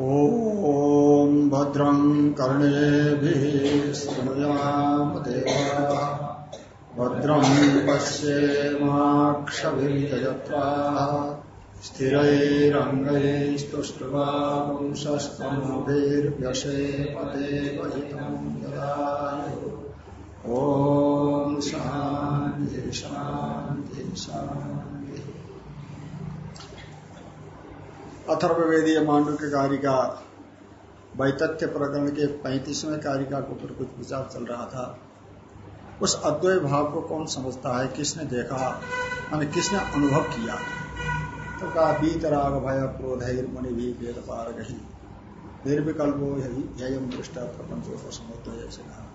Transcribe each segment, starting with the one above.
ॐ भद्रम् कर्णेभिः शृणुयाम देवा भद्रम् पश्येमाक्षभिर्यजत्राः स्थिरैरङ्गैस्तुष्टुवांशस्तमभिर्व्यसेपते यदायु ॐ शान्ति शान्ति। अथर्वेदीय मांडव के कारिका वैतथ्य प्रकरण के पैंतीसवें कारिका के ऊपर कुछ विचार चल रहा था। उस अद्वैय भाव को कौन समझता है? किसने देखा? मैंने किसने अनुभव किया? तो कहा बीत राग भय क्रोध मणि भी वेद पार गही। निर्विकल्पो यम दृष्ट प्रपंचों को समझते ऐसे कहा।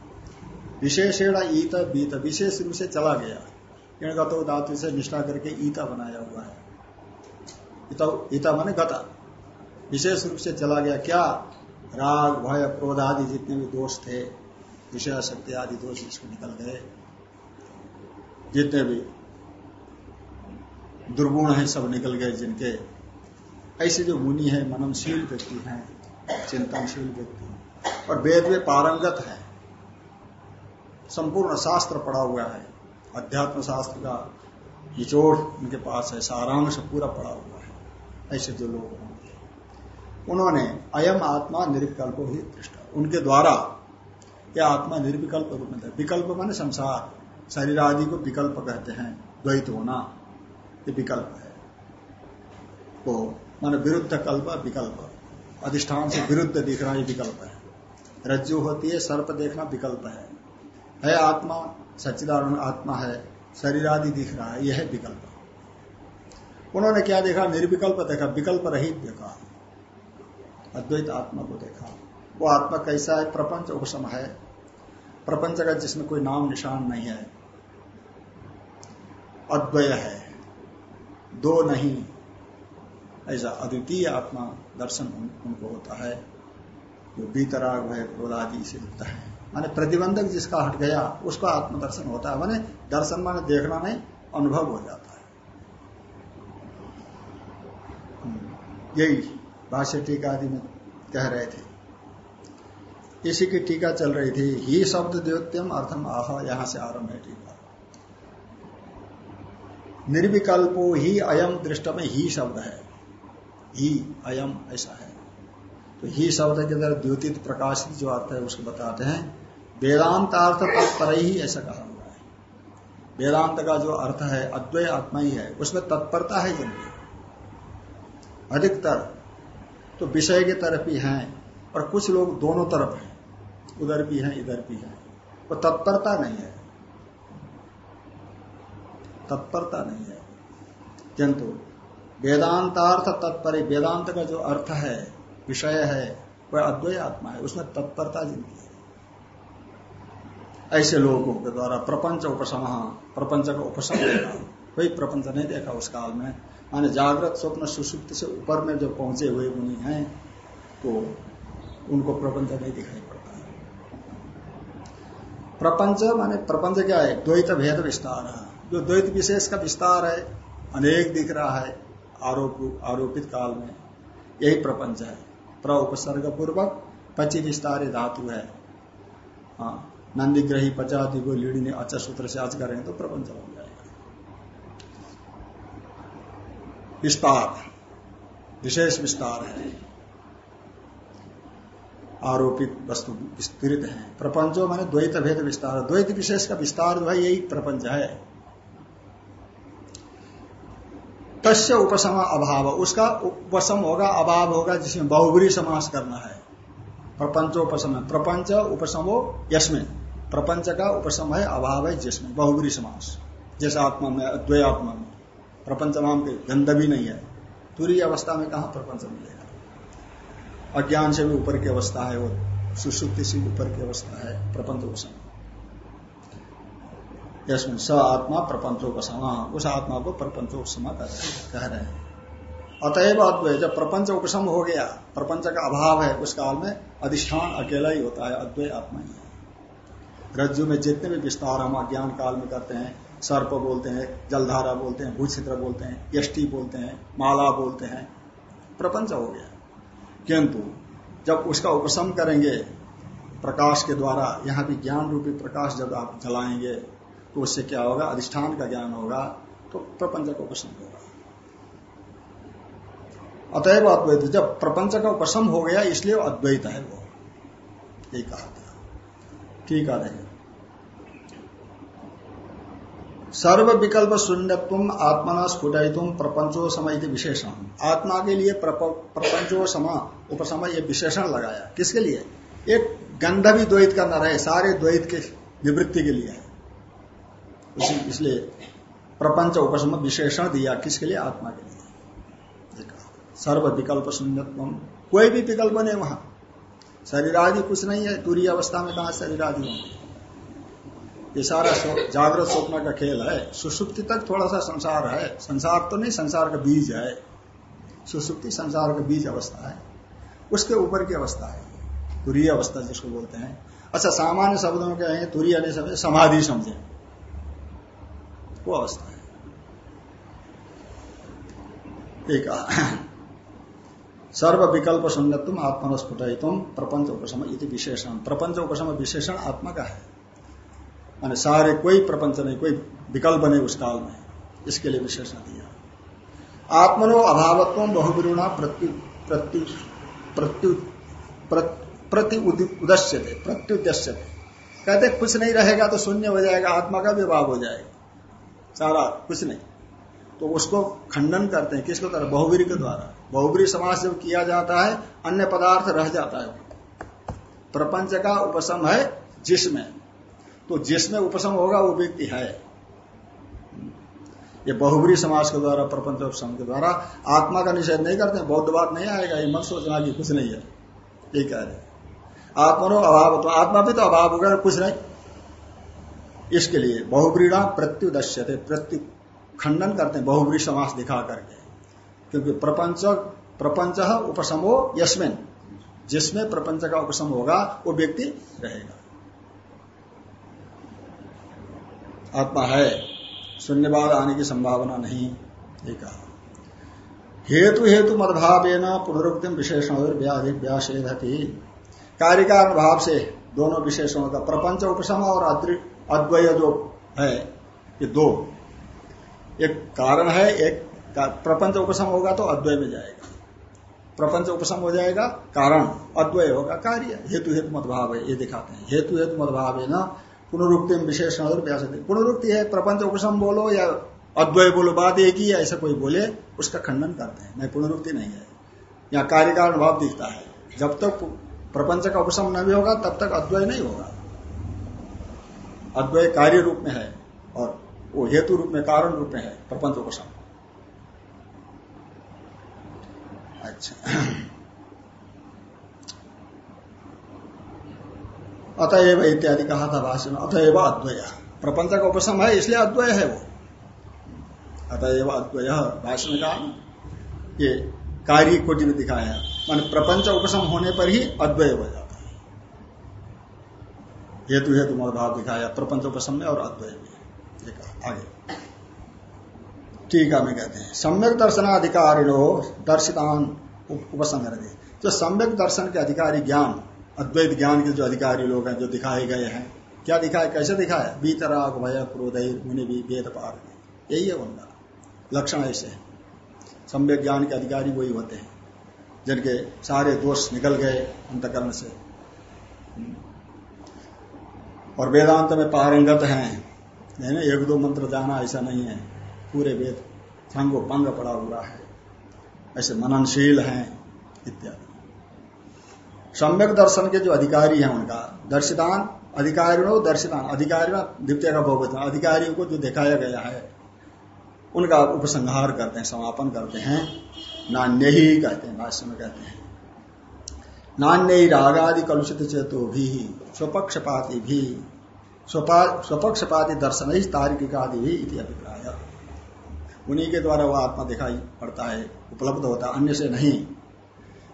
विशेषण ईत बीत, विशेष रूप से चला गया। इणगतो धातु से निष्ठा करके ईता बनाया हुआ है। ईता माने गता। विशेष रूप से चला गया क्या? राग, भय, क्रोध आदि जितने भी दोष थे, विषय शक्ति आदि दोष इसको निकल गए। जितने भी दुर्गुण है, सब निकल गए जिनके। ऐसे जो मुनि है, मननशील व्यक्ति हैं, चिंतनशील व्यक्ति और वेद में पारंगत है, संपूर्ण शास्त्र पढ़ा हुआ है। अध्यात्म शास्त्र का निचोड़ उनके पास है, सारांश पूरा पड़ा हुआ है। ऐसे जो लोग होंगे उन्होंने अयम आत्मा निर्विकल्प ही दृष्टा। उनके द्वारा यह आत्मा निर्विकल्प रूप में विकल्प माने संसार। शरीर आदि को विकल्प कहते हैं। द्वैत होना, ये विकल्प है। तो माने विरुद्ध कल्प, विकल्प। अधिष्ठान से विरुद्ध दिख रहा है विकल्प है। रज्जु होती है, सर्प देखना विकल्प है। है आत्मा सच्चिदारण आत्मा है। शरीर आदि दिख रहा है, यह है विकल्प उन्होंने क्या देखा? निर्विकल्प देखा। विकल्प रहित देखा। अद्वैत आत्मा को देखा। वो आत्मा कैसा है? प्रपंच उपशम है। प्रपंच का जिसमें कोई नाम निशान नहीं है। अद्वय है। दो नहीं। ऐसा अद्वितीय आत्मा दर्शन उन, उनको होता है। जो बीतराग है क्रोध आदि से युक्त है। माने प्रतिबंधक जिसका हट गया उसका आत्मदर्शन होता है। माने दर्शन माने देखना नहीं अनुभव हो जाता है। यही भाष्य टीका आदि में कह रहे थे। इसी की टीका चल रही थी, ही शब्द द्योत्यम अर्थम आह, यहाँ से आरंभ है टीका। निर्विकल्पो ही अयम दृष्ट में ही शब्द है। ही अयम ऐसा है। तो ही शब्द के अंदर द्योतित प्रकाशित जो अर्थ है, उसको बताते हैं, वेदांतार्थ तत्पर ही ऐसा कहा हुआ है। वेदांत का जो अर्थ है, अद्वय आत्मा ही है, उसमें तत्परता है जिनकी अधिकतर तो विषय के तरफ़ ही हैं और कुछ लोग दोनों तरफ़ हैं। उधर भी हैं, इधर भी हैं। वो तत्परता नहीं है। तत्परता नहीं है। किंतु वेदांतार्थ तत्पर, वेदांत का जो अर्थ है, विषय है, वह अद्वैय आत्मा है। उसमें तत्परता जिनकी है। ऐसे लोगों के द्वारा प्रपंच उपशम, प्रपंच का उपशम कोई प्रपंच नहीं देखा उस काल में। माने जागृत स्वप्न सुसुप्त से ऊपर में जो पहुँचे हुए मुनि हैं तो उनको प्रपंच नहीं दिखाई पड़ता। है प्रपंच माने प्रपंच क्या है? द्वैत भेद विस्तार जो द्वैत विशेष का विस्तार है, अनेक दिख रहा है आरोप, आरोपित काल में, यही प्रपंच है। प्र उपसर्ग पूर्वक पची विस्तार धातु है। हाँ नंदीग्रही पचादि को लीड़ी ने अच्छा सूत्र से आज करेंगे तो प्रपंच बन जाएगा विस्तार, विशेष विस्तार है। आरोपित वस्तु विस्तृत है। प्रपंचो माने द्वैत भेद विस्तार द्वैत विशेष का विस्तार जो है, यही प्रपंच है। तस्य उपसम अभाव, उसका उपसम होगा, अभाव होगा, जिसमें बहुबरी समास करना है। प्रपंचोपसम प्रपंच उपसमो यशमें प्रपंच का उपसम है, अभाव है जिसमें बहुबरी समास। जैसे आत्मा में अद्वय आत्मा में। प्रपंच नाम के गंध भी नहीं है। पूरी अवस्था में कहा प्रपंच मिलेगा? अज्ञान से भी ऊपर की अवस्था है वो सुसुप्ति से ऊपर की अवस्था है, प्रपंच उपसम इसमें स आत्मा प्रपंचोपसमा उस आत्मा को प्रपंचोपसमा कह रहे हैं। अतएव अद्वय जब प्रपंच उपसम हो गया, प्रपंच का अभाव है, उस काल में अधिष्ठान अकेला ही होता है अद्वय आत्मा ही है। रज्जु में जितने भी विस्तार हम अज्ञान काल में करते हैं सर्प बोलते हैं, जलधारा बोलते हैं भूचित्र बोलते हैं, यष्टि बोलते हैं, माला बोलते हैं। प्रपंच हो गया। किंतु जब उसका उपशम करेंगे, प्रकाश के द्वारा, यहाँ भी ज्ञान रूपी प्रकाश जब आप जलाएँगे तो उससे क्या होगा? अधिष्ठान का ज्ञान होगा तो प्रपंच का उपशम होगा। अतएव अद्वैत, जब प्रपंच का उपशम हो गया, इसलिए अद्वैत है वो। यही कहा था। ठीक है। सर्व विकल्प शून्यत्व आत्मना स्फुटित प्रपंचो समय के विशेषण आत्मा के लिए प्रपंचो सम, उपसम ये विशेषण लगाया। किसके लिए? एक गंध भी द्वैत का न रहे सारे द्वैत के निवृत्ति के लिए। इसलिए प्रपंच उपसम विशेषण दिया किसके लिए? आत्मा के लिए। सर्व विकल्प शून्यत्व कोई भी विकल्प नहीं वहाँ। शरीर आदि कुछ नहीं है, दूरी अवस्था में कहा शरीर आदि होंगे? ये सारा जागृत स्वप्न का खेल है। सुसुप्ति तक थोड़ा सा संसार है। संसार तो नहीं, संसार का बीज है। सुसुप्ति संसार का बीज अवस्था है। उसके ऊपर की अवस्था है। तुरीय अवस्था जिसको बोलते हैं। अच्छा सामान्य शब्दों में कहेंगे, तुरीय नहीं समझे, समाधि समझे। वो अवस्था है। एक सर्व विकल्प शून्यत्म आत्मनस्फुटित प्रपंच उपशम विशेषण प्रपंच उपशम विशेषण आत्मा का है। माने सारे कोई प्रपंच नहीं, कोई विकल्प नहीं उस काल में। इसके लिए विशेषण दिया। आत्मनो अभावत्व बहुविरुणा प्रत्यु प्रति उदस्य थे प्रत्युद्देश्य थे कहते, कुछ नहीं रहेगा तो शून्य हो जाएगा, आत्मा का विभाग हो जाएगा। सारा कुछ नहीं। तो उसको खंडन करते हैं, किसको तरह बहुवीर के द्वारा। बहुवीरी समाज जब किया जाता है, अन्य पदार्थ रह जाता है। प्रपंच का उपशम है जिसमें तो जिसमें उपशम होगा वो व्यक्ति है। ये बहुबरी समाज के द्वारा, प्रपंच के द्वारा आत्मा का निषेध नहीं करते, बौद्ध बात नहीं आएगा, ये मत सोचना कि कुछ नहीं है। ये कह रहे आत्मनो अभाव तो आत्मा भी तो अभाव होगा, कुछ नहीं। इसके लिए बहुब्रीणा प्रत्युदश्य थे प्रत्यु खंडन करते हैं, बहुब्री समास दिखा करके। क्योंकि प्रपंच प्रपंच उपशमो यशमिन जिसमें प्रपंच का उपशम होगा, वो व्यक्ति रहेगा। आत्मा है शून्यवाद आने की संभावना नहीं कहा। हेतु हेतु मदभाव पुनरुक्ति विशेषण व्यासेद कार्य कारण भाव से दोनों विशेषणों का प्रपंच, उपशम और अद्वय जो है, ये दो। एक कारण है, एक प्रपंच उपशम होगा तो अद्वय में जाएगा। प्रपंच उपशम हो जाएगा, कारण अद्वय होगा, कार्य। हेतु हेतु मदभाव है, ये दिखाते हैं। हेतु हेतु मदभाव है ना पुनरुक्ति में विशेष व्यास पुनरुक्ति है, प्रपंच उपशम बोलो या अद्वय बोलो, बात एक ही ऐसा कोई बोले, उसका खंडन करते हैं। नहीं, पुनरुक्ति नहीं है। यहाँ कार्य का अनुभव दिखता है। जब तक प्रपंच का उपशम नहीं होगा, तब तक अद्वय नहीं होगा। अद्वय कार्य रूप में है और वो हेतु रूप में, कारण रूप में है, प्रपंच उपशम। अच्छा। अतएव इत्यादि कहा था भाषण में। अतएव अद्वय। प्रपंच का उपशम है, इसलिए अद्वय है वो। अतएव अद्वय भाषण का ये कार्य कोटि में दिखाया, मान प्रपंच उपशम होने पर ही अद्वय हो जाता है। हेतु हेतु भाव दिखाया, प्रपंच उपशम में और अद्वय में। आगे। ठीक है, मैं कहते हैं। सम्यक दर्शनाधिकारिणो दर्शितान उपसंग जो सम्यक दर्शन के अधिकारी ज्ञान अद्वैत ज्ञान के जो अधिकारी लोग हैं, जो दिखाए गए हैं, क्या दिखाए, कैसे दिखाया बीतराग भय, क्रोध, मुनि भी वेद पार यही है उनका लक्षण ऐसे है। सम्यक ज्ञान के अधिकारी वही होते हैं, जिनके सारे दोष निकल गए अंतकरण से। और वेदांत में पारंगत हैं। ना एक दो मंत्र जाना ऐसा नहीं है। पूरे वेद, संगो, पंग पड़ा हुआ है। ऐसे मननशील हैं, इत्यादि। सम्यक दर्शन के जो अधिकारी हैं उनका, दर्शितान अधिकारियों दर्शितान, अधिकारी द्वितीय का बहुवचन अधिकारियों को जो दिखाया गया है, उनका उपसंहार करते हैं, समापन करते हैं, नान्य ही कहते हैं, भाष्य में कहते हैं। नान्य ही रागादि कलुषित चेतो भी, स्वपक्षपाती भी स्वपक्षपाती दर्शन ही तार्किक आदि भी इति अभिप्राय। उन्हीं के द्वारा वह आत्मा दिखाई पड़ता है, उपलब्ध होता, अन्य से नहीं।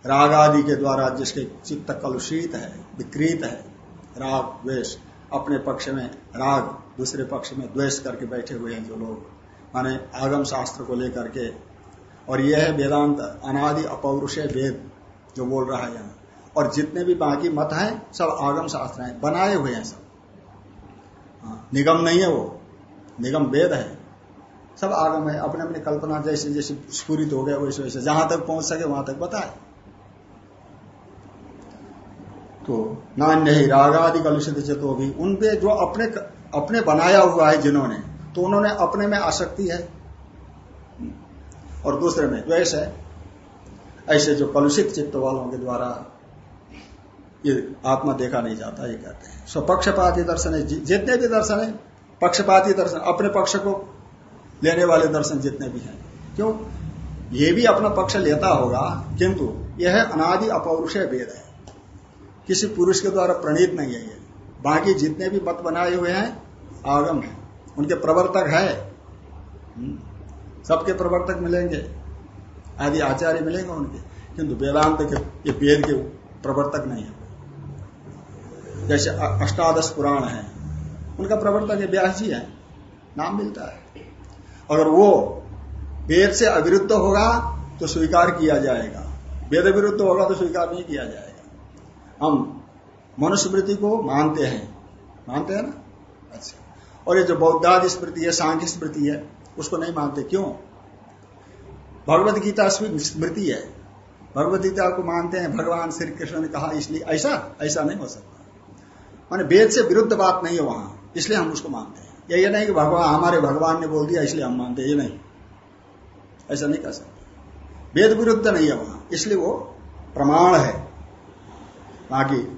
राग आदि के द्वारा जिसके चित्त कलुषित है विकृत है राग द्वेष अपने पक्ष में राग दूसरे पक्ष में द्वेष करके बैठे हुए हैं जो लोग माने आगम शास्त्र को लेकर के। और यह है वेदांत अनादि अपौरुष वेद जो बोल रहा है यहाँ। और जितने भी बाकी मत हैं सब आगम शास्त्र हैं बनाए हुए हैं सब। हाँ, निगम नहीं है वो निगम वेद है। सब आगम है अपने अपने कल्पना जैसे जैसे स्फूरित हो गया वैसे वैसे जहाँ तक पहुँच सके वहाँ तक बताए। तो नान्य ही रागादि कलुषित चेतो भी। उनपे जो अपने अपने बनाया हुआ है जिन्होंने तो उन्होंने अपने में आसक्ति है। और दूसरे में द्वेष है। ऐसे जो कलुषित चित्त वालों के द्वारा ये आत्मा देखा नहीं जाता, ये कहते हैं। स्वपक्षपाती दर्शन है। जितने भी दर्शन है, पक्षपाती दर्शन, अपने पक्ष को लेने वाले दर्शन जितने भी हैं। क्यों? ये भी अपना पक्ष लेता होगा, किंतु यह अनादि अपौरुष वेद है। किसी पुरुष के द्वारा प्रणीत नहीं है ये। बाकी जितने भी मत बनाए हुए हैं आगम है। उनके प्रवर्तक है। हम्म, सबके प्रवर्तक मिलेंगे। आदि आचार्य मिलेंगे उनके। किंतु वेदांत के ये वेद के प्रवर्तक नहीं है। जैसे अष्टादश पुराण है। उनका प्रवर्तक है व्यास जी है। नाम मिलता है। अगर वो वेद से अविरुद्ध होगा तो स्वीकार किया जाएगा। वेद विरुद्ध होगा तो स्वीकार नहीं किया जाएगा। हम मनुस्मृति को मानते हैं। मानते हैं ना? अच्छा। और ये जो बौद्धादि स्मृति है, सांख्य स्मृति है, उसको नहीं मानते। क्यों? भगवत गीता स्मृति है। भगवत गीता को मानते हैं, भगवान श्री कृष्ण ने कहा, इसलिए ऐसा ऐसा नहीं हो सकता। माने वेद से विरुद्ध बात नहीं है वहाँ, इसलिए हम उसको मानते हैं। या, ये नहीं कि भगवान, हमारे भगवान ने बोल दिया, इसलिए हम मानते ये नहीं। ऐसा नहीं कह सकते। वेद विरुद्ध नहीं है वहाँ, इसलिए वो प्रमाण है। बाकी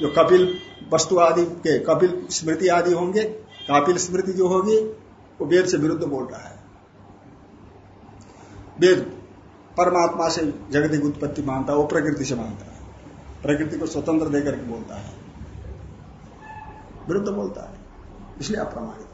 जो कपिल वस्तु आदि के कपिल स्मृति आदि होंगे, कपिल स्मृति जो होगी, वो वेद से विरुद्ध बोल रहा है। वेद परमात्मा से जगत की उत्पत्ति मानता है, वो प्रकृति से मानता है। प्रकृति को स्वतंत्र देकर के बोलता है। विरुद्ध बोलता है, इसलिए अप्रमाणित।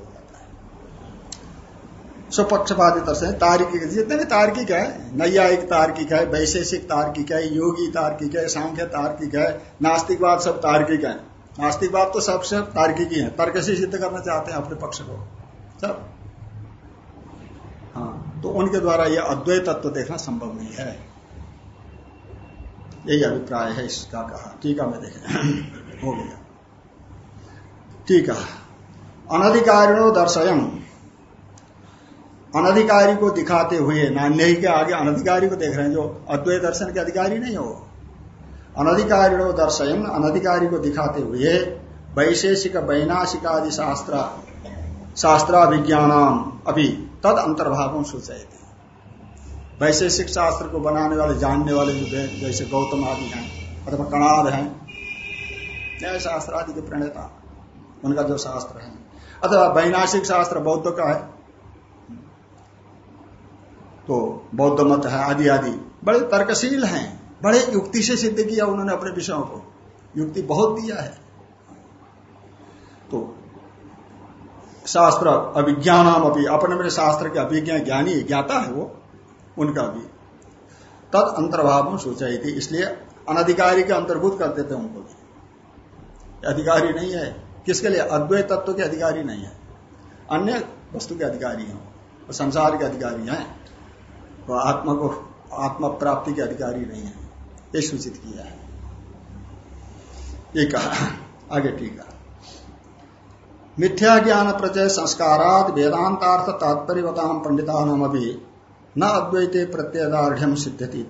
स्वपक्षपाती तरह तार्किक जितने भी तार्किक है, नैयायिक तार्किक है, वैशेषिक तार्किक है, योगी तार्किक है, सांख्य तार्किक है, नास्तिकवाद सब तार्किक है। नास्तिकवाद तो सबसे तार्किक ही है। तर्क से सिद्ध करना चाहते हैं अपने पक्ष को। सब। हाँ तो उनके द्वारा यह अद्वैत तत्व देखना संभव नहीं है। यही अभिप्राय है इसका कहा। टीका में देखें हो गया। ठीक है। अनधिकारिणो दर्शयम। अनधिकारी को दिखाते हुए नान्य के आगे अनधिकारी को देख रहे हैं, जो अद्वैत दर्शन के अधिकारी नहीं हो। अनधिकारी दर्शयम अनधिकारी को दिखाते हुए, वैशेषिक वैनाशिक आदि शास्त्र शास्त्राभिज्ञान अभी तद अंतर्भाव सूचाए थे वैशेषिक शास्त्र को बनाने वाले, जानने वाले जो जैसे गौतम आदि हैं, अथवा कणाद हैं न्याय शास्त्र आदि के प्रणेता, उनका जो शास्त्र है। अथवा वैनाशिक शास्त्र बौद्ध का है तो बौद्ध मत है, आदि आदि। बड़े तर्कशील हैं। बड़े युक्ति से सिद्ध किया उन्होंने अपने विषयों को। युक्ति बहुत दिया है। तो शास्त्र अभिज्ञान अभी अपने मेरे शास्त्र के अभिज्ञा ज्ञानी ज्ञाता है वो, उनका भी। तद अंतर्भाव सोचा थी इसलिए अनधिकारी के अंतर्भूत कर देते उनको। भी अधिकारी नहीं है। किसके लिए? अद्वैत तत्व के अधिकारी नहीं है। अन्य वस्तु के अधिकारी हैं संसार के अधिकारी हैं। वो आत्मा को, आत्मा प्राप्ति के अधिकारी नहीं है। ये सूचित किया है। ये कहा। आगे ठीक है। मिथ्या ज्ञान प्रचय संस्कारात वेदांतार्थ तात्पर्यवताम पंडिता नाम अभी न अद्वैते प्रत्ययदार्ढ़ सिद्धति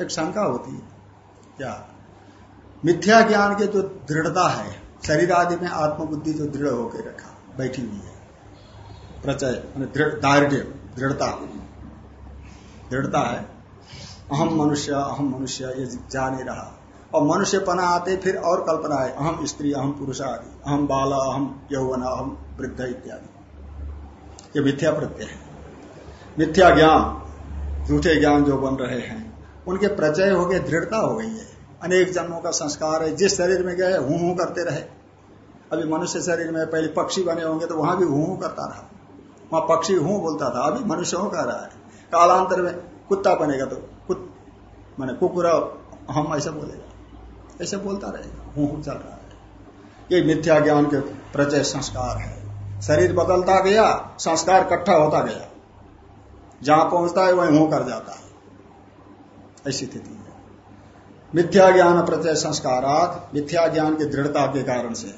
एक शंका होती है। क्या? मिथ्या ज्ञान के जो दृढ़ता है, शरीर आदि में आत्मबुद्धि जो दृढ़ होकर रखा, बैठी हुई है, प्रचय दार्ढ़ दृढ़ता। दृढ़ता है। अहम मनुष्य अहम मनुष्य, ये जा नहीं रहा। और मनुष्य पना आते फिर और कल्पना है, अहम स्त्री, अहम पुरुष आदि, अहम बाला, अहम यौवन, अहम वृद्ध इत्यादि। ये मिथ्या प्रत्यय है। मिथ्या ज्ञान, झूठे ज्ञान जो बन रहे हैं, उनके प्रचय हो गए, दृढ़ता हो गई है। अनेक जन्मों का संस्कार है, जिस शरीर में गए हूँ हूँ करते रहे। अभी मनुष्य शरीर में पहले पक्षी बने होंगे तो वहाँ भी हूँ हूँ करता रहा। वहाँ पक्षी हूँ बोलता था, अभी मनुष्य हूँ कह रहा है। कालांतर में कुत्ता बनेगा तो कुत, मैंने कुकुरा हम ऐसा बोलेगा। ऐसे बोलता रहेगा। हूँ हूँ चल रहा है। ये मिथ्या ज्ञान के प्रचय संस्कार है। शरीर बदलता गया, संस्कार इकट्ठा होता गया। जहाँ पहुँचता है, वहीं हूँ कर जाता है। ऐसी स्थिति है। मिथ्या ज्ञान प्रत्यय संस्कारात मिथ्या ज्ञान की दृढ़ता के कारण से,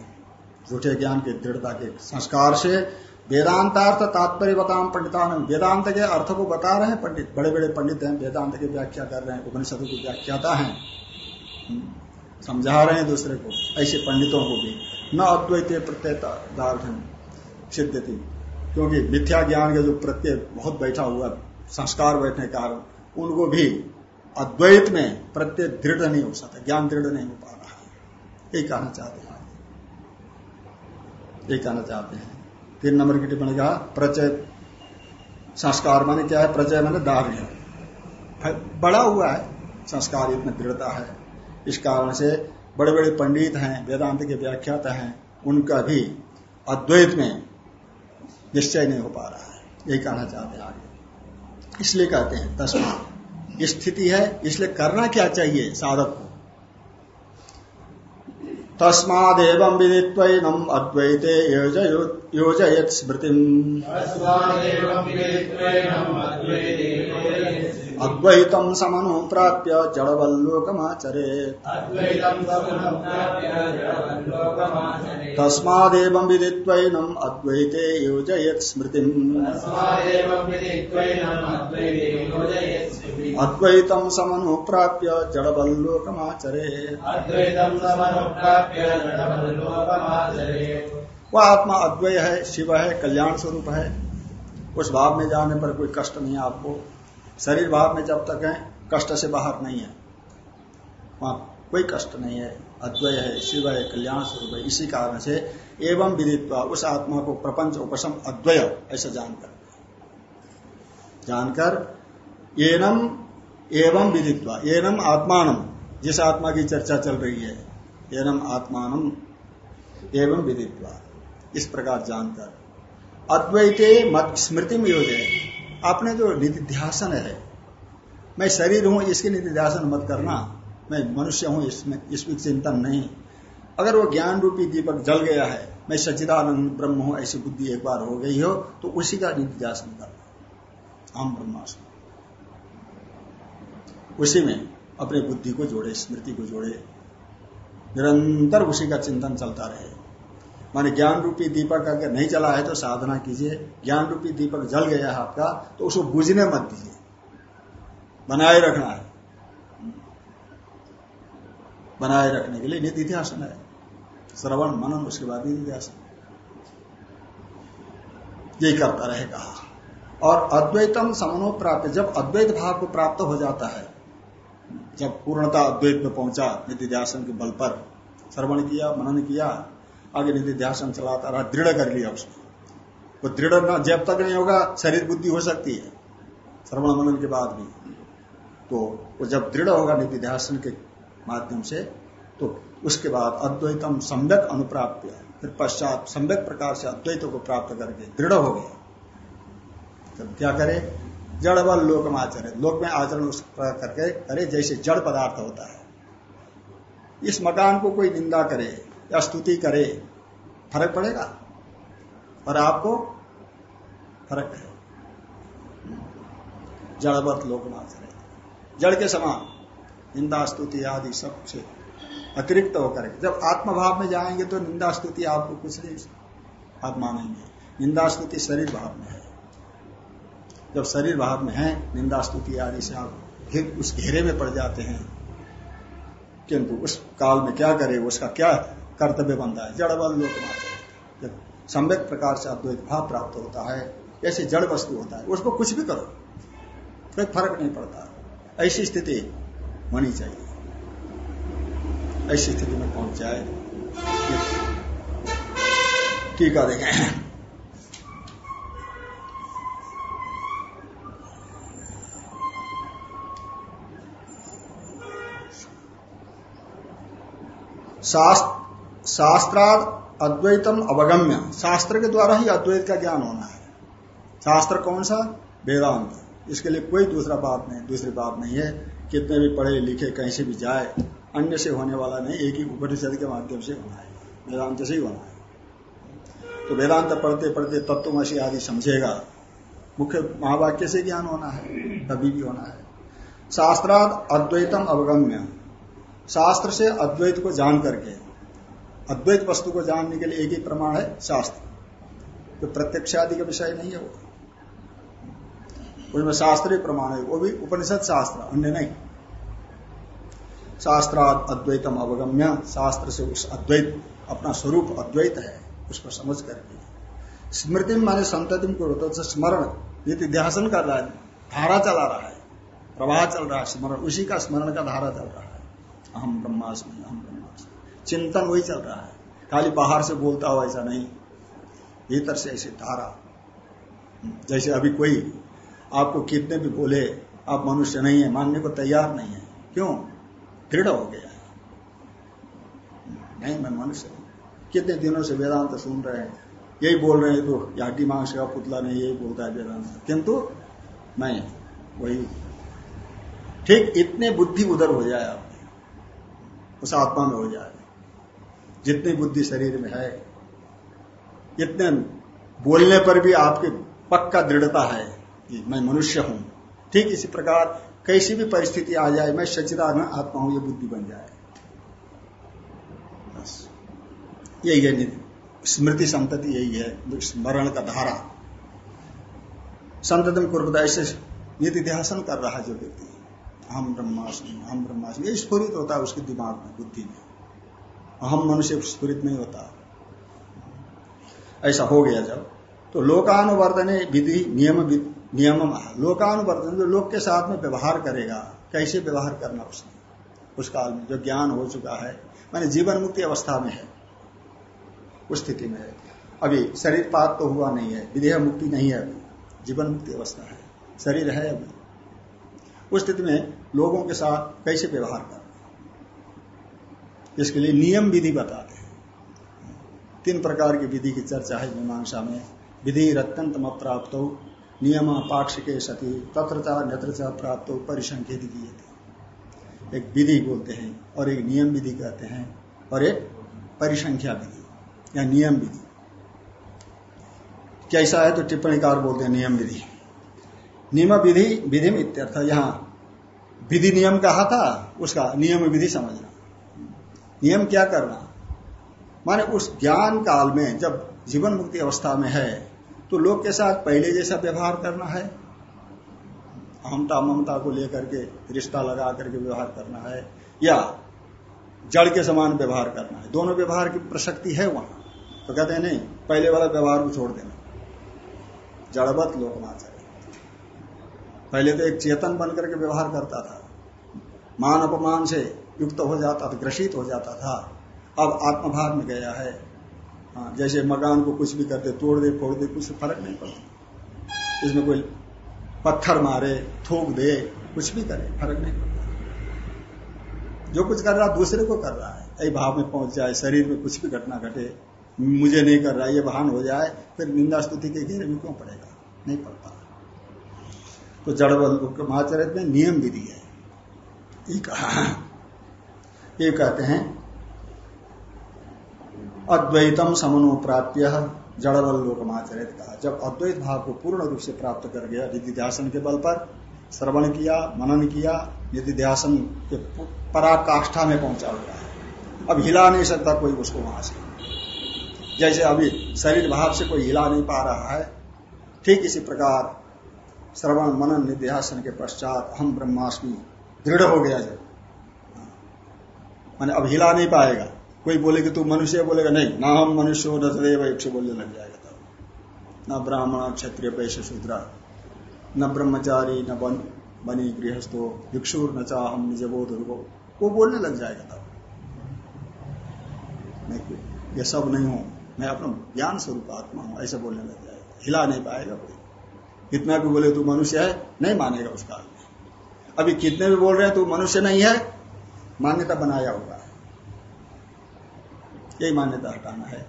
झूठे ज्ञान की दृढ़ता के संस्कार से वेदांतार्थ तात्पर्य बताम पंडिता वेदांत के अर्थ को बता रहे हैं, पंडित बड़े बड़े पंडित हैं, वेदांत की व्याख्या कर रहे हैं, उपनिषदों की व्याख्याता हैं। समझा रहे हैं दूसरे को, ऐसे पंडितों को भी। न अद्वैत प्रत्यय सिद्ध थी क्योंकि मिथ्या ज्ञान के जो प्रत्यय बहुत बैठा हुआ, संस्कार बैठने कारण, उनको भी अद्वैत में प्रत्यय दृढ़ नहीं हो सकता, ज्ञान दृढ़ नहीं हो पा रहा है। यही कहना चाहते हैं। यही कहना चाहते हैं। तीन नंबर की टिप्पणी कहा, प्रचय संस्कार माने क्या है? प्रचय माने दार्य बड़ा हुआ है, संस्कार इतना दृढ़ता है। इस कारण से बड़े बड़े पंडित हैं, वेदांत के व्याख्याता हैं, उनका भी अद्वैत में निश्चय नहीं हो पा रहा है। यही कहना चाहते हैं आगे। इसलिए कहते हैं तस्मा स्थिति है, इसलिए करना क्या चाहिए साधक को? तस्मादेव विदित्वैनम अद्वैते योजयत स्मृति अद्वैतम समनु प्राप्य जड़वल्लोकमाचरे। तस्मादेव विदित्वैनम अद्वैते योजयत स्मृति अद्वैतम समनु प्राप्य जड़वल्लोकमाचरे। वह आत्मा अद्वय है शिव है कल्याण स्वरूप है। उस भाव में जाने पर कोई कष्ट नहीं है आपको। शरीर भाव में जब तक है कष्ट से बाहर नहीं है। वहाँ कोई कष्ट नहीं है। अद्वय है शिव है कल्याण स्वरूप है। इसी कारण से एवं विदित्वा उस आत्मा को प्रपंच उपशम अद्वय ऐसा जानकर। जानकर एनम एवं विदित्वा एनम आत्मान जिस आत्मा की चर्चा चल रही है एनम आत्मान एवं विदित्वा, इस प्रकार जानकर। अद्वैते मत स्मृति में योजे आपने जो निधिध्यासन है, मैं शरीर हूँ, इसके निधिध्यासन मत करना, मैं मनुष्य हूँ, इसमें इसमें चिंतन नहीं। अगर वो ज्ञान रूपी दीपक जल गया है, मैं सच्चिदानंद ब्रह्म हूँ, ऐसी बुद्धि एक बार हो गई हो तो उसी का निधिध्यासन करना। हम ब्रह्मास्म। उसी में अपने बुद्धि को जोड़े, स्मृति को जोड़े। निरंतर उसी का चिंतन चलता रहे। माने ज्ञान रूपी दीपक अगर नहीं चला है तो साधना कीजिए। ज्ञान रूपी दीपक जल गया है आपका तो उसको बुझने मत दीजिए। बनाए रखना है। बनाए रखने के लिए निधि ध्यासन है। श्रवण, मनन, उसके बाद निधि ध्यासन यही करता रहे कहा। और अद्वैतम समनो प्राप्त जब अद्वैत भाव को प्राप्त हो जाता है जब पूर्णता अद्वैत में पहुँचा निधिध्यासन के बल पर श्रवण किया, मनन किया, आगे निधिध्यासन चलाता रहा, दृढ़ कर लिया उसको। वो दृढ़ न, जब तक नहीं होगा, शरीर बुद्धि हो सकती है, श्रवण मनन के बाद भी। तो वो जब दृढ़ होगा निधिध्यासन के माध्यम से तो उसके बाद अद्वैतम सम्यक अनुप्राप्य फिर पश्चात सम्यक प्रकार से अद्वैत को प्राप्त करके दृढ़ हो गया। तब क्या करे? जड़ बल लोक में आचरण, लोक में आचरण करके करे जैसे जड़ पदार्थ होता है। इस मकान को कोई निंदा करे या स्तुति करे, फ़र्क पड़ेगा? और आपको फ़र्क है। जड़वत लोक में आचरण। जड़ के समान, निंदा, स्तुति आदि सबसे अतिरिक्त होकर जब आत्मभाव में जाएँगे तो निंदा, स्तुति आपको कुछ नहीं आप मानेंगे निंदा, स्तुति शरीर भाव में है। जब शरीर भाव में है निंदा स्तुति आदि से आप उस घेरे में पड़ जाते हैं, किंतु उस काल में क्या करे, उसका क्या कर्तव्य बनता है? जड़ बल लोक जब सम्यक प्रकार से अद्वैत भाव प्राप्त होता है, ऐसे जड़ वस्तु होता है, उसको कुछ भी करो, कोई फ़र्क नहीं पड़ता। ऐसी स्थिति होनी चाहिए। ऐसी स्थिति में पहुँच जाए। टीका देखें शास्त्राद अद्वैतम अवगम्य। शास्त्र के द्वारा ही अद्वैत का ज्ञान होना है। शास्त्र कौन सा? वेदांत। इसके लिए कोई दूसरा बात नहीं, दूसरी बात नहीं है। कितने भी पढ़े लिखे कहीं से भी जाए, अन्य से होने वाला नहीं, एक ही उपनिषद के माध्यम से होना है। वेदांत से ही होना है। तो वेदांत पढ़ते पढ़ते तत्वमसी आदि समझेगा। मुख्य महावाक्य से ज्ञान होना है, तभी भी होना है। शास्त्राद अद्वैतम अवगम्य। शास्त्र से अद्वैत को जान करके, अद्वैत वस्तु को जानने के लिए एक ही प्रमाण है शास्त्र। तो प्रत्यक्ष आदि का विषय नहीं है वो। उसमें शास्त्रीय प्रमाण है, वो भी उपनिषद शास्त्र, अन्य नहीं। शास्त्रात अद्वैतम अवगम्य, शास्त्र से उस अद्वैत, अपना स्वरूप अद्वैत है, उसको समझ करके। स्मृति माने संतति को तो स्मरण, ये ध्यासन कर रहा है, धारा चला रहा है, प्रवाह चल रहा है स्मरण, उसी का स्मरण का धारा चल रहा है। अहम ब्रह्मास्मि अहम ब्रह्मास्मि। चिंतन वही चल रहा है। खाली बाहर से बोलता हो ऐसा नहीं। भीतर से ऐसे धारा। जैसे अभी कोई आपको कितने भी बोले, आप मनुष्य नहीं है, मानने को तैयार नहीं है। क्यों? दृढ़ हो गया है। नहीं, मैं मनुष्य कितने दिनों से वेदांत सुन रहे हैं। यही बोल रहे हैं तो याटी मांस का पुतला नहीं, यही बोलता है वेदांत। किंतु मैं वही ठीक इतने बुद्धि उधर हो जाए आप। उस आत्मा में हो जाए। जितनी बुद्धि शरीर में है, इतने बोलने पर भी आपके पक्का दृढ़ता है कि मैं मनुष्य हूँ। ठीक इसी प्रकार कैसी भी परिस्थिति आ जाए, मैं सचिदान आत्मा हूँ, ये बुद्धि बन जाए। बस। यही है स्मृति संतति यही है स्मरण का धारा। संततम कुर्बता ऐसे निधि ध्यासन कर रहा जो व्यक्ति। हम ब्रह्मास्मि हम ब्रह्मास्मि। ये स्फुरित होता है उसके दिमाग में, बुद्धि में। हम मनुष्य स्फुरित नहीं होता। ऐसा हो गया जब। तो लोकानुवर्तन विधि, नियम नियम लोकानुवर्तन जो लोक के साथ में व्यवहार करेगा, कैसे व्यवहार करना उसने? उस काल में जो ज्ञान हो चुका है, माने जीवन मुक्ति अवस्था में है। उस स्थिति में है। अभी शरीर पात तो हुआ नहीं है विधेय मुक्ति नहीं है अभी। जीवन मुक्ति अवस्था है। शरीर है अभी। उस स्थिति में लोगों के साथ कैसे व्यवहार करना इसके लिए नियम विधि बताते हैं। तीन प्रकार की विधि की चर्चा है मीमांसा में। विधि रत्यंतम प्राप्त हो नियम पाक्षिक सती तत्र नेत्र प्राप्त हो परिसंख्य थे एक विधि बोलते हैं और एक नियम विधि कहते हैं और एक परिसंख्या विधि या नियम विधि। कैसा है तो टिप्पणीकार बोलते हैं नियम विधि। नियम विधि विधि इत्यर्थ। यहाँ विधि नियम कहा था, उसका नियम विधि समझना। नियम क्या करना? माने उस ज्ञान काल में जब जीवन मुक्ति अवस्था में है तो लोग के साथ पहले जैसा व्यवहार करना है। अहमता ममता को लेकर के रिश्ता लगा करके व्यवहार करना है, या जड़ के समान व्यवहार करना है। दोनों व्यवहार की प्रसक्ति है वहाँ। तो कहते हैं, नहीं, पहले वाला व्यवहार को छोड़ देना। जड़वत लोकमाचार पहले तो एक चेतन बन करके व्यवहार करता था। मान अपमान से युक्त हो जाता था ग्रसित हो जाता था। अब आत्मभाव में गया है। हाँ, जैसे मकान को कुछ भी करते तोड़ दे फोड़ दे कुछ फ़र्क नहीं पड़ता। इसमें कोई पत्थर मारे थूक दे कुछ भी करे फ़र्क नहीं पड़ता। जो कुछ कर रहा दूसरे को कर रहा है। यही भाव में पहुँच जाए शरीर में कुछ भी घटना घटे मुझे नहीं कर रहा ये भान हो जाए फिर निंदा स्तुति के घेरे में क्यों पड़ेगा? नहीं पड़ता। तो जड़बल महाचरित में नियम विधि है। ये कहते हैं, अद्वैतम समनुप्राप्य जड़बल लोकमाचरित कहा। जब अद्वैत भाव को पूर्ण रूप से प्राप्त कर गया, निधिध्यासन के बल पर श्रवण किया, मनन किया, निधिध्यासन के पराकाष्ठा में पहुँचा हुआ है। अब हिला नहीं सकता कोई उसको वहाँ से। जैसे अभी शरीर भाव से कोई हिला नहीं पा रहा है, ठीक इसी प्रकार श्रवण मनन निध्यासन के पश्चात हम ब्रह्माष्टमी दृढ़ हो गया जब। मैंने अब हिला नहीं पाएगा। कोई बोले कि तू मनुष्य बोलेगा, नहीं, ना हम मनुष्य हो, न सदैव एक बोलने लग जाएगा तब। न ब्राह्मण, क्षत्रिय, वैश्य, शूद्र, न ब्रह्मचारी, न बन बनी गृहस्थो, भिक्षुर, न चाह हम निज बोध वो बोलने लग जाएगा तब। मैं ये सब नहीं हूँ। मैं अपना ज्ञान स्वरूप आत्मा हूँ। ऐसे बोलने लग जाएगा। हिला नहीं पाएगा कोई। कितना भी बोले तू मनुष्य है, नहीं मानेगा उस काल में अभी कितने भी बोल रहे हैं, तू मनुष्य नहीं है, मान्यता बनाया होगा यही मान्यता हटाना है।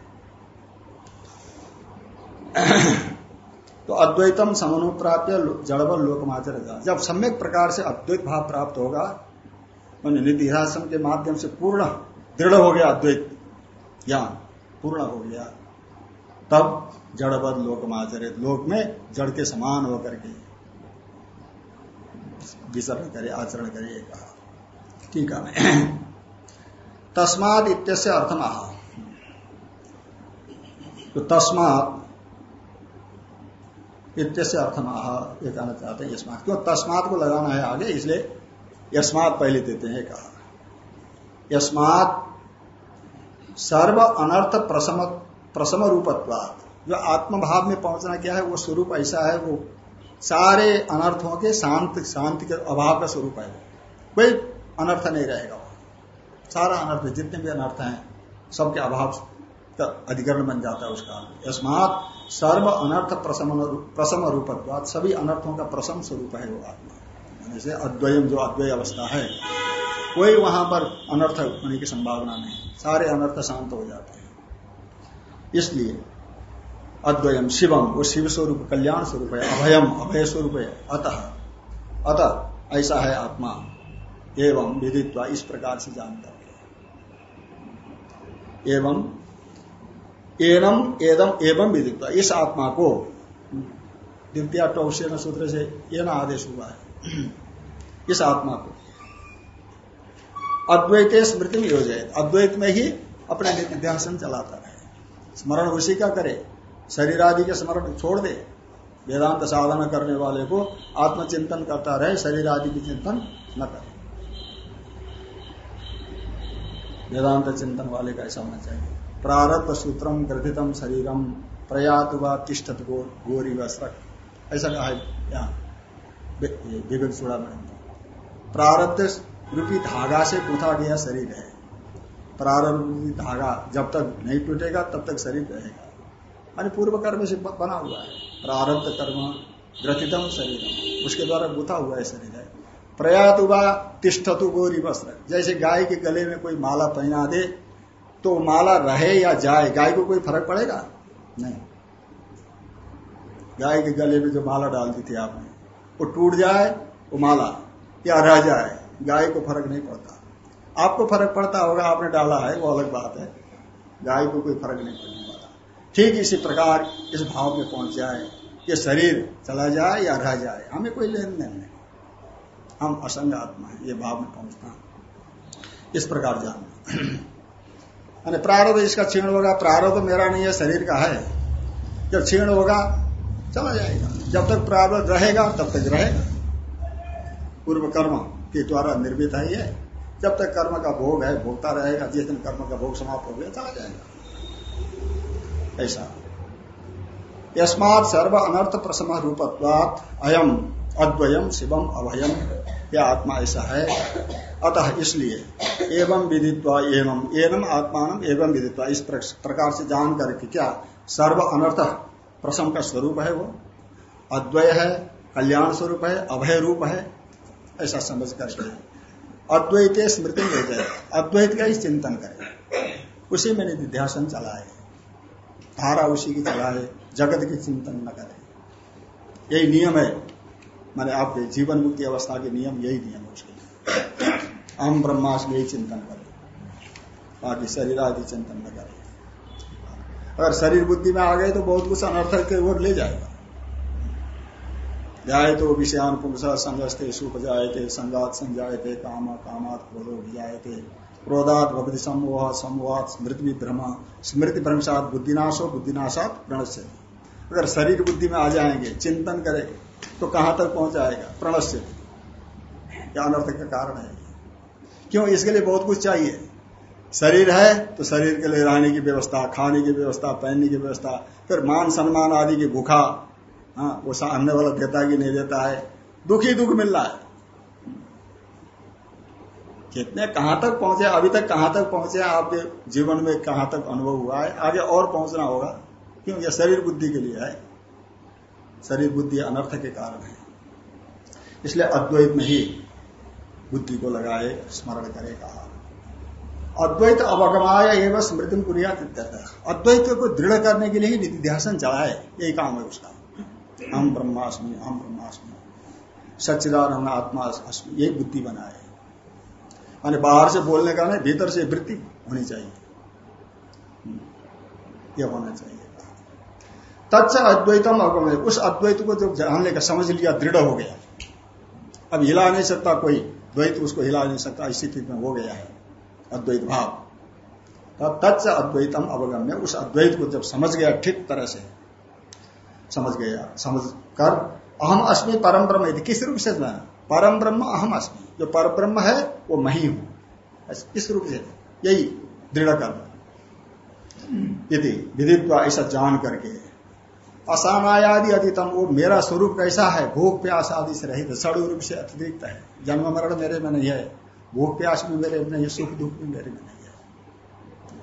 तो अद्वैतम समनुप्राप्य जड़बल लोकमाचर जब सम्यक प्रकार से अद्वैत भाव प्राप्त होगा, मैंने निधिहासन के माध्यम से पूर्ण, दृढ़ हो गया अद्वैत ज्ञान, पूर्ण हो गया। तब जड़बद लोकमाचरित लोक में जड़ के समान होकर के विचरण करे, आचरण करे कहा। ठीक है। तस्माद इत्यस्य अर्थम आह। तो तस्मात इत्यस्य अर्थम आह, ये कहना चाहते हैं, यस्मात। क्यों? तस्मात को लगाना है आगे, इसलिए यस्मात पहले देते हैं कहा। यस्मात सर्व अनर्थ प्रसम प्रसम रूपत्वाद जो आत्मभाव में पहुँचना क्या है, वो स्वरूप ऐसा है, वो सारे अनर्थों के शांत, शांति के अभाव का स्वरूप है कोई अनर्थ नहीं रहेगा सारा अनर्थ, जितने भी अनर्थ हैं, सबके अभाव का अधिकरण बन जाता है उसका यस्मात सर्व अनर्थ प्रसम प्रसम रूप सभी अनर्थों का प्रसम स्वरूप है वो आत्मा। जैसे अद्वयम जो अद्वय अवस्था है, कोई वहाँ पर अनर्थ होने की संभावना नहीं। सारे अनर्थ शांत हो जाते हैं। इसलिए अद्वयम शिवम, वो शिव स्वरूप कल्याण स्वरूप है, अभयम अभय स्वरूप है, अतः अतः ऐसा है आत्मा, एवं विदित्वा इस प्रकार से जानकर एवं, एनम, एदम, एवं विदित्वा, इस आत्मा को द्वितीय टौशन सूत्र से ये ना आदेश हुआ है। इस आत्मा को। अद्वैत स्मृति में योजना अद्वैत में ही अपने ध्यान चलाता रहे। स्मरण उसी का करे। शरीर आदि के स्मरण छोड़ दे। वेदांत साधना करने वाले को आत्मचिंतन करता रहे, शरीर आदि की चिंतन न करे। वेदांत चिंतन वाले का ऐसा होना चाहिए। प्रारब्ध सूत्रम ग्रथितम शरीरम प्रयात व तिष्ठत गोरी वस्त्रक ऐसा कहा है यहाँ। विवेक चूड़ा में। प्रारब्ध रूपी धागा से गुथा गया शरीर है। रूपी धागा जब तक नहीं टूटेगा, तब तक शरीर रहेगा। मान पूर्व कर्म से बना हुआ है। प्रारब्ध कर्म, ग्रथितम शरीर उसके द्वारा गुथा हुआ है शरीर है। प्रयात हुआ तिष्ठतु गोरी वस्त्र। जैसे गाय के गले में कोई माला पहना दे तो माला रहे या जाए, गाय को कोई फ़र्क पड़ेगा? नहीं। गाय के गले में जो माला डाल दी थी आपने, वो टूट जाए, वो माला, या रह जाए, गाय को फ़र्क नहीं पड़ता। आपको फ़र्क पड़ता होगा, आपने डाला है, वो अलग बात है। गाय को कोई फ़र्क नहीं वाला ठीक इसी प्रकार इस भाव में पहुँच जाए ये शरीर चला जाए या रह जाए, हमें कोई लेन देन नहीं। हम असंग आत्मा है, ये भाव में पहुँचना। इस प्रकार जानना प्रारब्ध इसका क्षीण होगा, प्रारब्ध मेरा नहीं है, शरीर का है। जब क्षीण होगा, चला जाएगा। जब तक प्रारब्ध रहेगा, तब तक रहेगा। पूर्व कर्म के द्वारा निर्मित है ये। जब तक कर्म का भोग है, भोगता रहेगा, जिस दिन कर्म का भोग समाप्त हो गया, चला जाएगा। ऐसा। यस्मात सर्व अनर्थ प्रसम रूपत्वात अयम, अद्वयम, शिवम, अभयम, यह आत्मा ऐसा है। अतः इसलिए एवं विदित्वा एवं एवं आत्मान एवं विदित्वा, इस प्रकार से जान करके क्या सर्व अनर्थ प्रसम का स्वरूप है वो? अद्वय है, कल्याण स्वरूप है, अभय रूप है, ऐसा समझ करके। अद्वैत स्मृति ले जाए। अद्वैत का ही चिंतन करें। उसी में निध्यासन चलाए। धारा उसी की चलाए जगत की चिंतन न करे। यही नियम है। माने आपके जीवन मुक्ति अवस्था के नियम, यही नियम है उसके। हम ब्रह्मास यही चिंतन करें। बाकी शरीर आदि चिंतन न करें। अगर शरीर बुद्धि में आ गए तो बहुत कुछ अनर्थ के ओर ले जाएगा। जाए तो विषयान पुरुष संगस्ते सुख जाए थे संगात संजाए थे काम कामात क्रोधो जाए थे क्रोधात भक्ति समूह समूहात स्मृति भ्रम स्मृति भ्रंशात बुद्धिनाशो, बुद्धिनाशात प्रणश्य अगर शरीर बुद्धि में आ जाएँगे, चिंतन करेंगे तो कहाँ तक पहुंचाएगा? प्रणश से क्या अनर्थ का कारण है क्यों? इसके लिए बहुत कुछ चाहिए। शरीर है तो शरीर के लिए रहने की व्यवस्था, खाने की व्यवस्था, पहनने की व्यवस्था, फिर मान सम्मान आदि की भूखा हाँ वो सामने वाला देता कि नहीं देता है। दुख ही दुख मिल रहा है। कितने, कहाँ तक पहुँचे, अभी तक कहाँ तक पहुँचे, आपके जीवन में कहाँ तक अनुभव हुआ है, आगे और पहुँचना होगा, क्यों? यह शरीर बुद्धि के लिए है। शरीर बुद्धि अनर्थ के कारण है। इसलिए अद्वैत में ही बुद्धि को लगाए, स्मरण करे, कहा। अद्वैत अवगमाय एवं स्मृति कुरिया अद्वैत को दृढ़ करने के लिए ही निधिध्यासन चलाए यही काम है उसका। हम ब्रह्मास्मि हम ब्रह्मास्मि। सच्चिदान आत्मा अस्मि यही बुद्धि बनाए। माने बाहर से बोलने का नहीं, भीतर से वृत्ति होनी चाहिए। यह होना चाहिए। तत्स अद्वैतम अगम उस अद्वैत को जो जानने का समझ लिया, दृढ़ हो गया। अब हिला नहीं सकता कोई द्वैत, उसको हिला नहीं सकता स्थिति में हो गया है अद्वैत भाव। तत्च अद्वैतम अवगम्य। उस अद्वैत को जब समझ गया, ठीक तरह से समझ गया, समझ कर, अहम अस्मि परम ब्रह्म किस रूप से परम ब्रह्म, अहम अस्मि। जो पर ब्रह्म है, वो मैं ही। इस रूप से। यही दृढ़ कर यदि ऐसा जान करके, असामायादि अतीतम, वो मेरा स्वरूप कैसा है? भूख प्यास आदि से रहित, सड़ रूप से अतिरिक्त है। जन्म मरण मेरे में नहीं है। भूख प्यास में मेरे में नहीं है, सुख दुख में मेरे में नहीं है।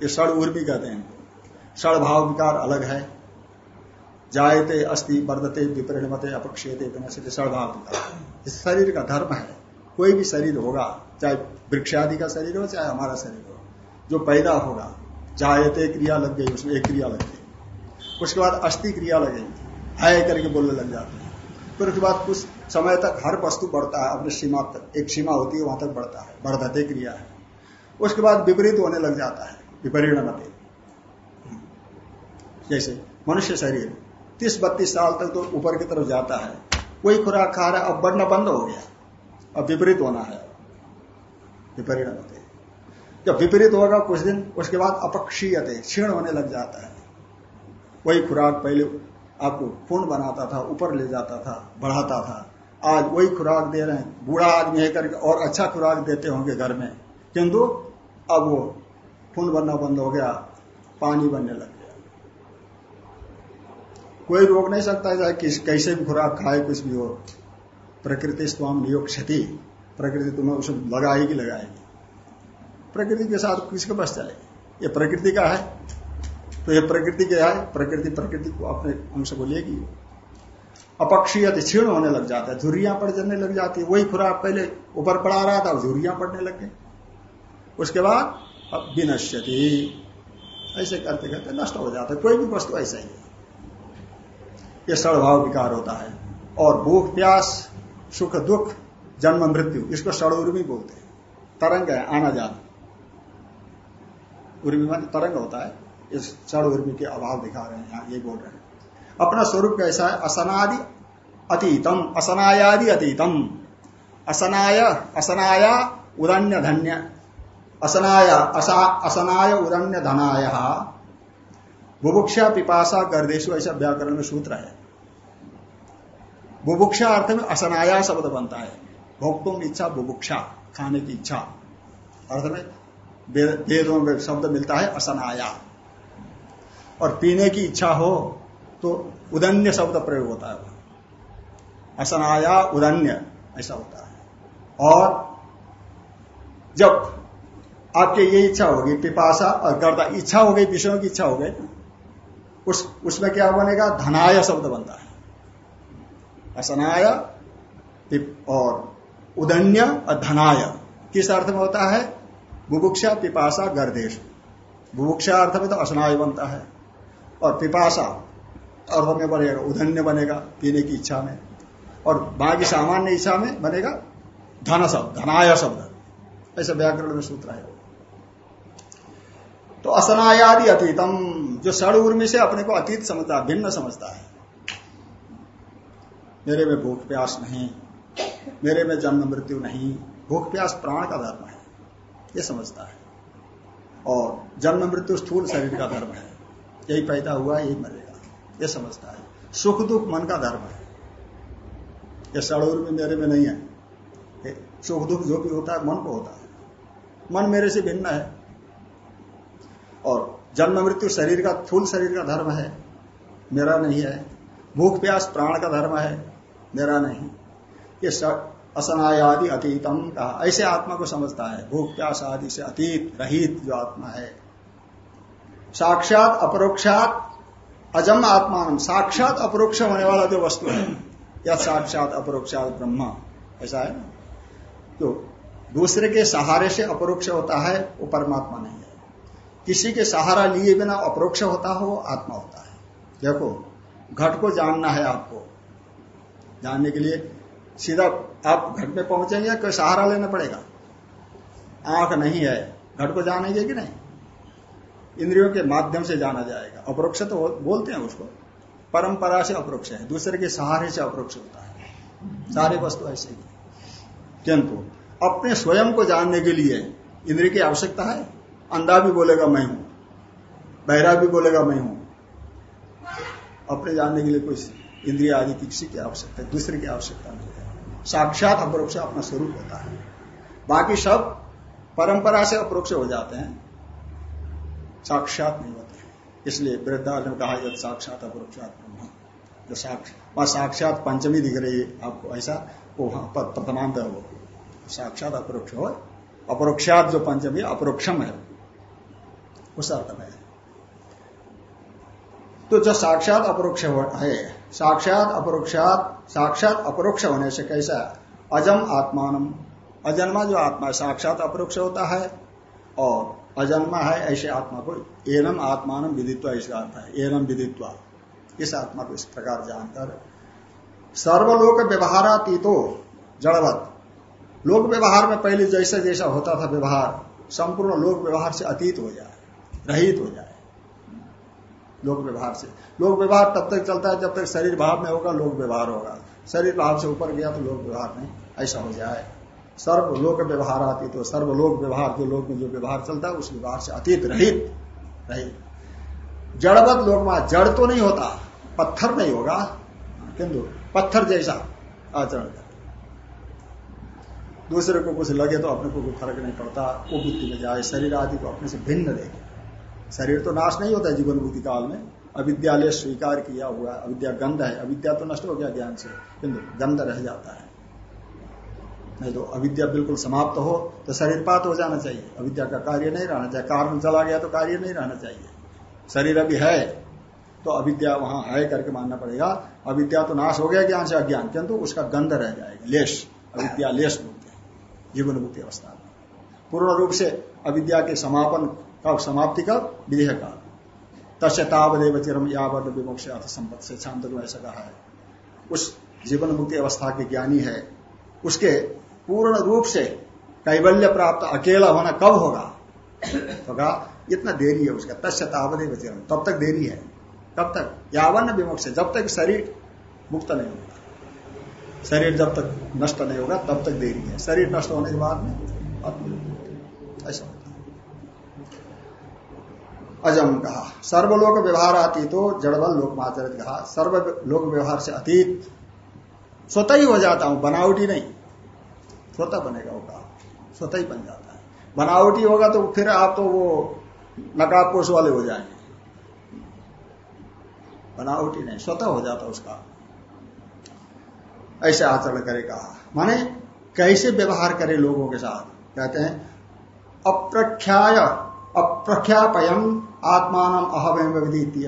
ये सड़ उर्मी कहते हैं। सड़ भाव विकार अलग है। जायते अस्थि वर्धते, विपरिणमते, अपक्षेते सड़ भाव विकार। इस शरीर का धर्म है। कोई भी शरीर होगा, चाहे वृक्ष आदि का शरीर हो, चाहे हमारा शरीर हो, जो पैदा होगा जायते क्रिया लग गई, उसमें एक क्रिया लग गई। उसके बाद अस्थि क्रिया लगेगी है करके बोलने लग जाते हैं। फिर उसके बाद कुछ समय तक हर वस्तु बढ़ता है, अपनी सीमा तक, एक सीमा होती है, वहाँ तक बढ़ता है, बढ़ते क्रिया है। उसके बाद विपरीत होने लग जाता है, विपरीणमते। जैसे मनुष्य शरीर, तीस बत्तीस साल तक तो ऊपर की तरफ़ जाता है, कोई खुराक खा रहा है, अब बढ़ना बंद हो गया। अब विपरीत होना है। विपरीणमते जब विपरीत होगा कुछ दिन, उसके बाद अपक्षीयते, क्षीण होने लग जाता है। वही खुराक पहले आपको पूर्ण बनाता था, ऊपर ले जाता था, बढ़ाता था। आज वही खुराक दे रहे हैं। बूढ़ा आदमी है करके और अच्छा खुराक देते होंगे घर में। किंतु अब वो खून बनना बंद हो गया, पानी बनने लग गया। कोई रोक नहीं सकता चाहे किस, कैसे भी खुराक खाए, कुछ भी हो। प्रकृति स्वाम नियोग क्षति प्रकृति तुम्हें उसे लगाएगी लगाएगी। प्रकृति के साथ किसके पास चले ये प्रकृति का है। तो ये प्रकृति क्या है? प्रकृति प्रकृति को अपने अंश को लेगी। अपक्षीय क्षीण होने लग जाता है। झुरियाँ पड़ जाने लग जाती है। वही खुराक पहले ऊपर पड़ा रहा था झुरियाँ पड़ने लग गई। उसके बाद अब विनश्यति। ऐसे करते करते नष्ट हो जाता है। कोई भी वस्तु ऐसा ही है। ये सड़भाव विकार होता है। और भूख, प्यास सुख दुख, जन्म मृत्यु, इसको सड़उर्मी बोलते हैं। तरंग है, आना जाना। उर्मी मान तरंग होता है, इस सड़ उर्मी के अभाव दिखा रहे हैं, यहाँ ये बोल रहे हैं। अपना स्वरूप कैसा है? असनादि अतीतम, असनायादि अतीतम। असनाय, असनाया उदन्य धन्य। असनाया, असा, असनाय उदन्य धनाय। बुभुक्षा पिपाशा गर्देशु ऐसा व्याकरण में सूत्र है। बुभुक्षा अर्थ में असनाया शब्द बनता है। भोक्तुम इच्छा, बुभुक्षा, खाने की इच्छा। अर्थ में वेदों में शब्द मिलता है असनाया। और पीने की इच्छा हो तो उदन्य शब्द प्रयोग होता है असनाया, उदन्य ऐसा होता है। और जब आपके ये इच्छा होगी पिपासा और गर्दा इच्छा हो गई, विषयों की इच्छा हो गई, उस, उसमें क्या बनेगा? धनाय शब्द बनता है। असनाय और उदन्य और धनाय किस अर्थ में होता है? बुभुक्षा, पिपासा, गर्देश। बुभुक्षा अर्थ में तो असनाय बनता है। और पिपासा अर्थ में बनेगा उधन्य बनेगा पीने की इच्छा में। और बाकी सामान्य इच्छा में बनेगा धन शब्द, धनाय शब्द। ऐसा व्याकरण में सूत्र है। तो असनायादि अतीतम, जो सड़ उर्मी से अपने को अतीत समझता, भिन्न समझता है। मेरे में भूख प्यास नहीं, मेरे में जन्म मृत्यु नहीं, भूख प्यास प्राण का धर्म है, ये समझता है। और जन्म मृत्यु स्थूल शरीर का धर्म है, यही पैदा हुआ, यही मरेगा, ये समझता है। सुख दुख मन का धर्म है, ये सड़ूर में मेरे में नहीं है सुख दुख जो भी होता है, मन को होता है। मन मेरे से भिन्न है, और जन्म मृत्यु शरीर का थूल शरीर का धर्म है, मेरा नहीं है। भूख प्यास प्राण का धर्म है मेरा नहीं। ये असनायादि अतीतम कहा ऐसे आत्मा को समझता है। भूख प्यास आदि से अतीत रहित जो आत्मा है। साक्षात अपरोक्षात अजम आत्मा साक्षात अपरोक्ष होने वाला जो वस्तु है या साक्षात अपरोक्षात ब्रह्म। ऐसा है ना? तो दूसरे के सहारे से अपरोक्ष होता है, वो परमात्मा नहीं है। किसी के सहारा लिए बिना अपरोक्ष होता हो, आत्मा होता है। देखो, घट को जानना है आपको। जानने के लिए सीधा आप घट में पहुँचेंगे कोई सहारा लेना पड़ेगा? आँख नहीं है। घट को जानेंगे कि नहीं? इंद्रियों के माध्यम से जाना जाएगा। अपरोक्ष तो बोलते हैं उसको। परंपरा से अपरोक्ष है। दूसरे के सहारे से अपरोक्ष होता है। सारे वस्तु ऐसे ही। किंतु अपने स्वयं को जानने के लिए इंद्रिय की आवश्यकता है। अंधा भी बोलेगा, मैं हूँ। बहरा भी बोलेगा, मैं हूँ। अपने जानने के लिए कोई इंद्रिया आदि की किसी की आवश्यकता दूसरे की आवश्यकता नहीं है साक्षात अपरोक्ष अपना स्वरूप होता है। बाकी सब परंपरा से अपरोक्ष हो जाते हैं। साक्षात नहीं होते। इसलिए वृद्धा ने कहा, यद साक्षात अपरोक्षात ब्रह्म जो साक्षात साक्षात पंचमी दिख रही है आपको, ऐसा? वो प्रथमांत है वो। साक्षात अपरोक्ष हो, अपरोक्षात जो पंचमी, अपरोक्षम है। उस अर्थ में तो जो साक्षात अपरोक्ष है साक्षात, अपरोक्षात, साक्षात, अपरोक्ष होने से कैसा? अजम आत्मान अजन्मा जो आत्मा है, साक्षात अपरोक्ष होता है और अजन्मा है ऐसे आत्मा को एनम आत्मान विदित्व, इसका अर्थ है एनम विदित्वा। इस आत्मा को इस प्रकार जानकर सर्वलोक व्यवहारातीतो जड़वत। लोक व्यवहार में पहले जैसे जैसा होता था व्यवहार, संपूर्ण लोक व्यवहार से अतीत हो जाए, रहित हो जाए। लोक व्यवहार से। लोक व्यवहार तब तक चलता है जब तक शरीर भाव में होगा, लोक व्यवहार होगा। शरीर भाव से ऊपर गया तो लोक व्यवहार नहीं। ऐसा हो जाए सर्व लोक व्यवहार आती तो सर्वलोक व्यवहार, जो लोक में जो व्यवहार चलता है, उस व्यवहार से अतीत रहित रहित जड़वत लोक में जड़ तो नहीं होता, पत्थर नहीं होगा। किंतु पत्थर जैसा आचरण दूसरे को कुछ लगे तो अपने को कोई फ़र्क नहीं पड़ता। वो बुद्धि में जाए शरीर आदि को अपने से भिन्न देखे। शरीर तो नाश नहीं होता जीवन बुद्धि काल में। अविद्यालय स्वीकार किया हुआ अविद्या गंध है। अविद्या तो नष्ट हो गया ज्ञान से, किंतु गंध रह जाता है। नहीं तो अविद्या बिल्कुल समाप्त हो तो शरीर पात हो जाना चाहिए। अविद्या का कार्य नहीं रहना चाहिए। कारण चला गया तो कार्य नहीं रहना चाहिए। शरीर अभी है तो अविद्या वहाँ है करके मानना पड़ेगा। अविद्या तो नाश हो गया ज्ञान से अज्ञान, किंतु उसका गंध रह जाएगा। लेश, अविद्या लेश बोलते हैं जीवन मुक्ति अवस्था में। पूर्ण रूप से अविद्या के समापन का समाप्ति का विधेय का तस्य तावदेव चिरम यावत विमोक्ष अर्थ संपत्ति से शांत ऐसा कहा है। उस जीवन मुक्ति अवस्था के ज्ञानी है। उसके पूर्ण रूप से कैबल्य प्राप्त अकेला होना कब होगा? तो कहा, इतना देरी है उसका। तस्य तावदेव चिरम तब तक देरी है। कब तक यावन विमोक्ष जब तक शरीर मुक्त नहीं होगा। शरीर जब तक नष्ट नहीं होगा, तब तक देरी है। शरीर नष्ट होने के बाद में ऐसा होता अजम कहा। सर्वलोक व्यवहार आती तो जड़बल लोक माचरित कहा। सर्व लोक व्यवहार से अतीत, स्वतः ही हो जाता हूँ, बनावटी नहीं। स्वतः बनेगा वो कहा। स्वतः ही बन जाता है। बनावटी होगा तो फिर आप तो वो नकाबपोश वाले हो जाएँगे। बनावटी नहीं, स्वतः हो जाता उसका। ऐसे आचरण करे कहा। माने कैसे व्यवहार करे लोगों के साथ? कहते हैं, अप्रख्याय, अप्रख्यापयम आत्मान अहम विधि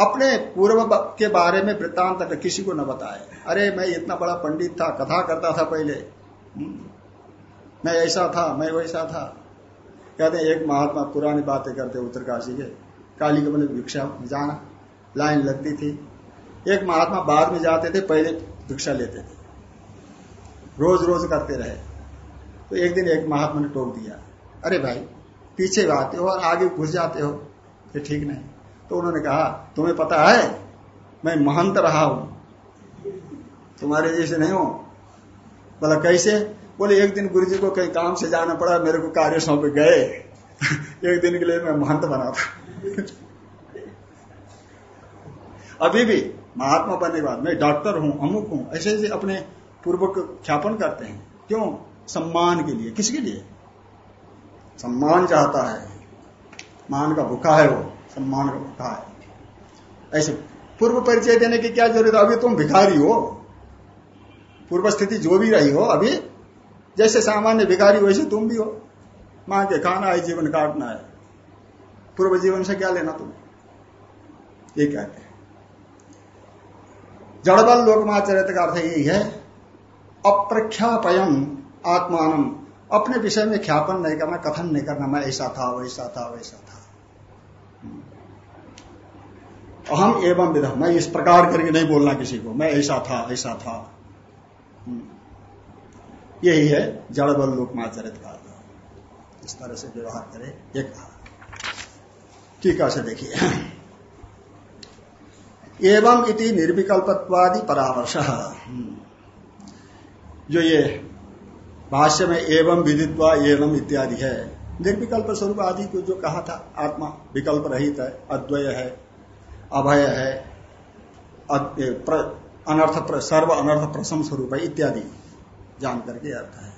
अपने पूर्व के बारे में वृत्तांत किसी को न बताए। अरे मैं इतना बड़ा पंडित था कथा करता था पहले। हम्म, मैं ऐसा था मैं वैसा था। कहते एक महात्मा पुरानी बातें करते उत्तरकाशी के। काली कमल भिक्षा जाना लाइन लगती थी। एक महात्मा बाद में जाते थे पहले भिक्षा लेते थे। रोज रोज करते रहे। तो एक दिन एक महात्मा ने टोक दिया। अरे भाई पीछे आते हो और आगे घुस जाते हो, ये ठीक नहीं। तो उन्होंने कहा, तुम्हें पता है, मैं महंत रहा हूँ। तुम्हारे जैसे नहीं हो। बोला, कैसे? बोले, एक दिन गुरु जी को कहीं काम से जाना पड़ा, मेरे को कार्य सौंप गए। एक दिन के लिए मैं महंत बना था। अभी भी महात्मा बनने के बाद मैं डॉक्टर हूँ, अमुक हूँ, ऐसे ऐसे अपने पूर्व को ख्यापन करते हैं। क्यों? सम्मान के लिए, किसके लिए? सम्मान चाहता है। मान का भूखा है वो, सम्मान का भूखा है। ऐसे पूर्व परिचय देने की क्या ज़रूरत है? अभी तुम भिखारी हो। पूर्व स्थिति जो भी रही हो, अभी जैसे सामान्य भिखारी वैसे तुम भी हो। माँ के खाना है, जीवन काटना है। पूर्व जीवन से क्या लेना तुम ये कहते हैं? जड़बल लोकमाचरित का अर्थ यही है, अप्रख्यापयम आत्मान अपने विषय में ख्यापन नहीं करना, कथन नहीं करना, मैं ऐसा था, वैसा था वैसा था। अहम एवं विधम मैं इस प्रकार करके नहीं बोलना किसी को, मैं ऐसा था ऐसा था। यही है जड़ जड़बल लोकमाचरित का इस तरह से व्यवहार करे एक टीका से देखिए। एवं इति निर्विकल्पत्वादि परामर्श। जो ये भाष्य में एवं विदित्वा एवं इत्यादि है। निर्विकल्प स्वरूप आदि को जो कहा था आत्मा विकल्प रहित है अद्वय है अभय है अनर्थ प्र, सर्व अनर्थ प्रसम स्वरूप है इत्यादि जान करके अर्थ है।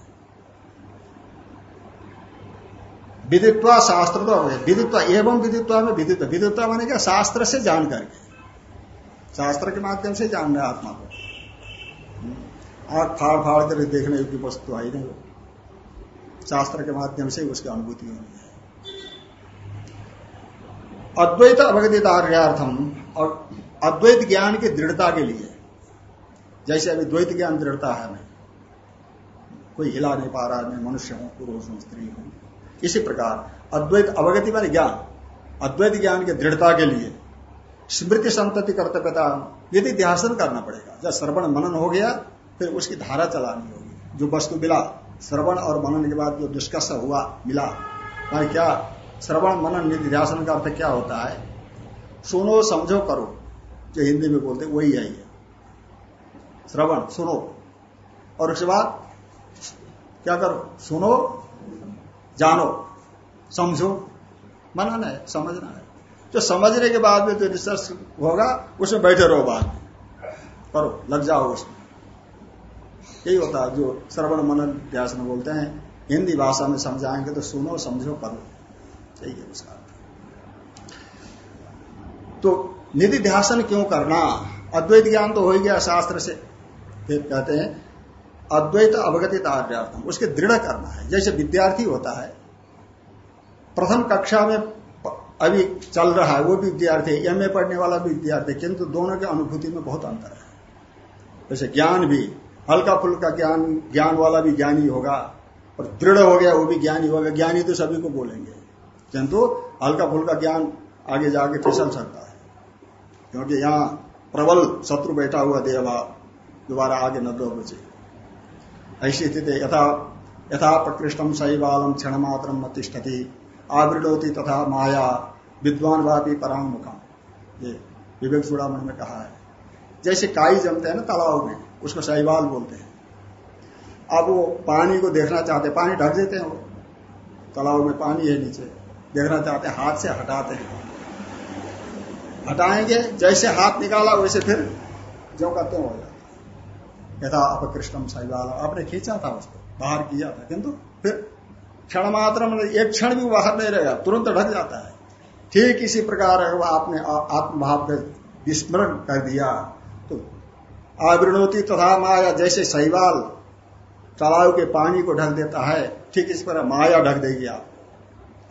विदित्वा शास्त्र तो विदित्वा एवं विदित्वा में विदित्व विदित्वा माने क्या? शास्त्र से जान करके। शास्त्र के माध्यम से जान रहे आत्मा को। आग फाड़ फाड़ कर देखने योग्य वस्तु तो आई नहीं शास्त्र के माध्यम से उसकी अनुभूति होनी है। अद्वैत अवगतितार्थम और अद्वैत ज्ञान की दृढ़ता के लिए, जैसे अभी द्वैत ज्ञान दृढ़ता है मैं कोई हिला नहीं पा रहा मैं मनुष्य हूँ, पुरुष हूँ, स्त्री हूँ। इसी प्रकार अद्वैत अवगति वाले ज्ञान, अद्वैत ज्ञान की दृढ़ता के लिए स्मृति संतति कर्तव्यता, यदि ध्यान करना पड़ेगा। जब श्रवण मनन हो गया फिर उसकी धारा चलानी होगी। जो वस्तु मिला, श्रवण और मनन के बाद जो दुष्कर्ष हुआ, मिला। भाई, क्या श्रवण, मनन निधिध्यासन का अर्थ क्या होता है? सुनो, समझो, करो। जो हिंदी में बोलते वही है श्रवण, सुनो। और उसके बाद क्या करो? सुनो, जानो। समझो। मनन है, समझना है। जो समझने के बाद में जो रिसर्च होगा, उसमें बैठे रहो बाद करो, लग जाओ उसमें। यही होता है, जो श्रवण मनन ध्यास में बोलते हैं, हिंदी भाषा में समझाएँगे तो सुनो, समझो करो यही है उसका तो निधि ध्यासन क्यों करना? अद्वैत ज्ञान तो हो ही गया शास्त्र से। फिर कहते हैं, अद्वैत अवगति तार्यार्थम उसके दृढ़ करना है। जैसे विद्यार्थी होता है, प्रथम कक्षा में अभी चल रहा है वो भी विद्यार्थी एम ए पढ़ने वाला भी विद्यार्थी, किंतु दोनों के अनुभूति में बहुत अंतर है। जैसे ज्ञान भी हल्का फुल्का ज्ञान ज्ञान वाला भी ज्ञानी होगा और दृढ़ हो गया, वो भी ज्ञानी होगा। ज्ञानी तो सभी को बोलेंगे। किंतु हल्का फुल्का ज्ञान आगे जाके फिसल सकता है। क्योंकि यहाँ प्रबल शत्रु बैठा हुआ देवा, दोबारा आगे न दो बचे। ऐसी स्थिति यथा यथा प्रकृष्टम सही बालम क्षण मात्र मतिष्ठती। आवृणोती तथा माया विद्वान वापी परामुखम। ये विवेक चूड़ामणि में कहा है। जैसे काई जमते हैं ना, तालाब में। उसको सहीवाल बोलते हैं। अब वो पानी को देखना चाहते हैं, पानी ढक देते हैं वो। तालाब में पानी है नीचे, देखना चाहते हैं, हाथ से हटाते हैं। हटाएँगे, जैसे हाथ निकाला, वैसे फिर जो कहते हो जाता यथा अपकृष्णम सहीवाल। आपने खींचा था उसको, बाहर किया था, किंतु फिर क्षण मात्र एक क्षण भी बाहर नहीं रहेगा, तुरंत ढक जाता है। ठीक इसी प्रकार है वह आपने आत्मभाव का विस्मरण कर दिया। आवृणोती तथा माया जैसे सहीवाल तालाब के पानी को ढक देता है। ठीक इस पर माया ढक देगी आप।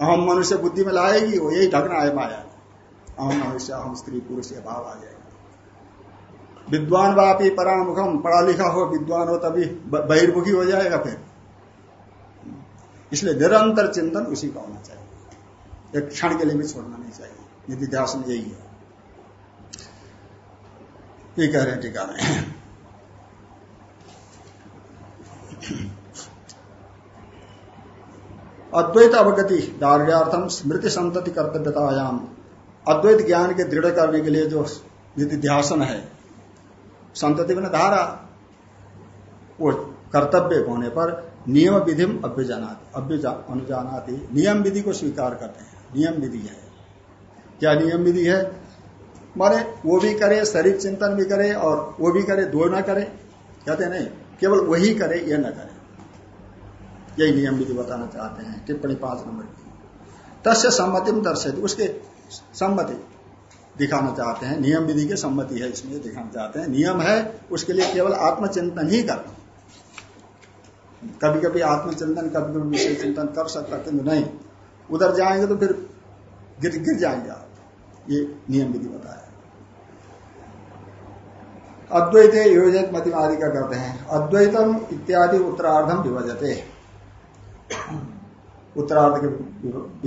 अहम मनुष्य बुद्धि में लाएगी, वो यही ढकना है माया। अहम मनुष्य, अहम स्त्री, पुरुष ये भाव आ जाएगा। विद्वान वापी परामुखम, पढ़ा लिखा हो, विद्वान हो, तभी बहिर्मुखी हो जाएगा फिर। इसलिए निरंतर चिंतन उसी का होना चाहिए। एक क्षण के लिए भी छोड़ना नहीं चाहिए। निधि ध्यान यही है। ये कह रहे टीका में अद्वैत अवगति दार्यार्थम स्मृति संतति कर्तव्यतायाम। अद्वैत ज्ञान के दृढ़ करने के लिए जो निधिध्यासन है, संतति में धारा, वो कर्तव्य होने पर नियम विधि अनुजानाती। नियम विधि को स्वीकार करते हैं। नियम विधि है। क्या नियम विधि है? माने वो भी करे, शरीर चिंतन भी करे और वो भी करे, दो ना करे, कहते नहीं, केवल वही करे, ये न करे। यही नियम विधि बताना चाहते हैं, टिप्पणी पाँच नंबर की। तस्य सम्मति में दर्शित उसके सम्मति दिखाना चाहते हैं, नियम विधि की सम्मति है इसमें दिखाना चाहते हैं। नियम है, उसके लिए केवल आत्मचिंतन ही करना। कभी कभी आत्मचिंतन कभी कभी विषय चिंतन कर सकता किंतु नहीं। उधर जाएँगे तो फिर गिर गिर जाएँगे आप। ये नियम विधि बताया। अद्वैत योजित मतिम आदि का करते हैं। अद्वैतम इत्यादि उत्तरार्धम विभजते। उत्तरार्ध के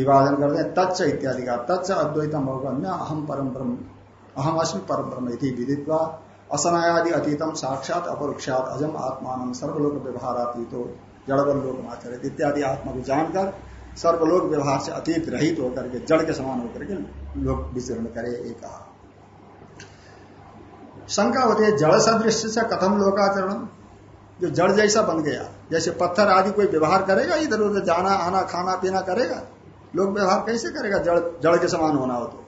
विभाजन करते हैं। तच्च इत्यादि का। तच्च अद्वैतम अवगम्य अहम परम ब्रह्म। अहम अस्म परम ब्रह्म विदित्वा। असमयादि अतीतम साक्षात अपरोक्षात अजम आत्मान सर्वलोक व्यवहारातीतो जड़बल लोक आचरित इत्यादि आत्मा को जानकर सर्वलोक व्यवहार से अतीत रहित होकर के जड़ के समान होकर के लोग विचरण करे एक कहा। शंका होती है, जड़ सदृश से कथम लोकाचरण जो जड़ जैसा बन गया, जैसे पत्थर आदि कोई व्यवहार करेगा, इधर उधर जाना, आना, खाना, पीना करेगा लोग व्यवहार कैसे करेगा? जड़ जड़ के समान होना हो तो।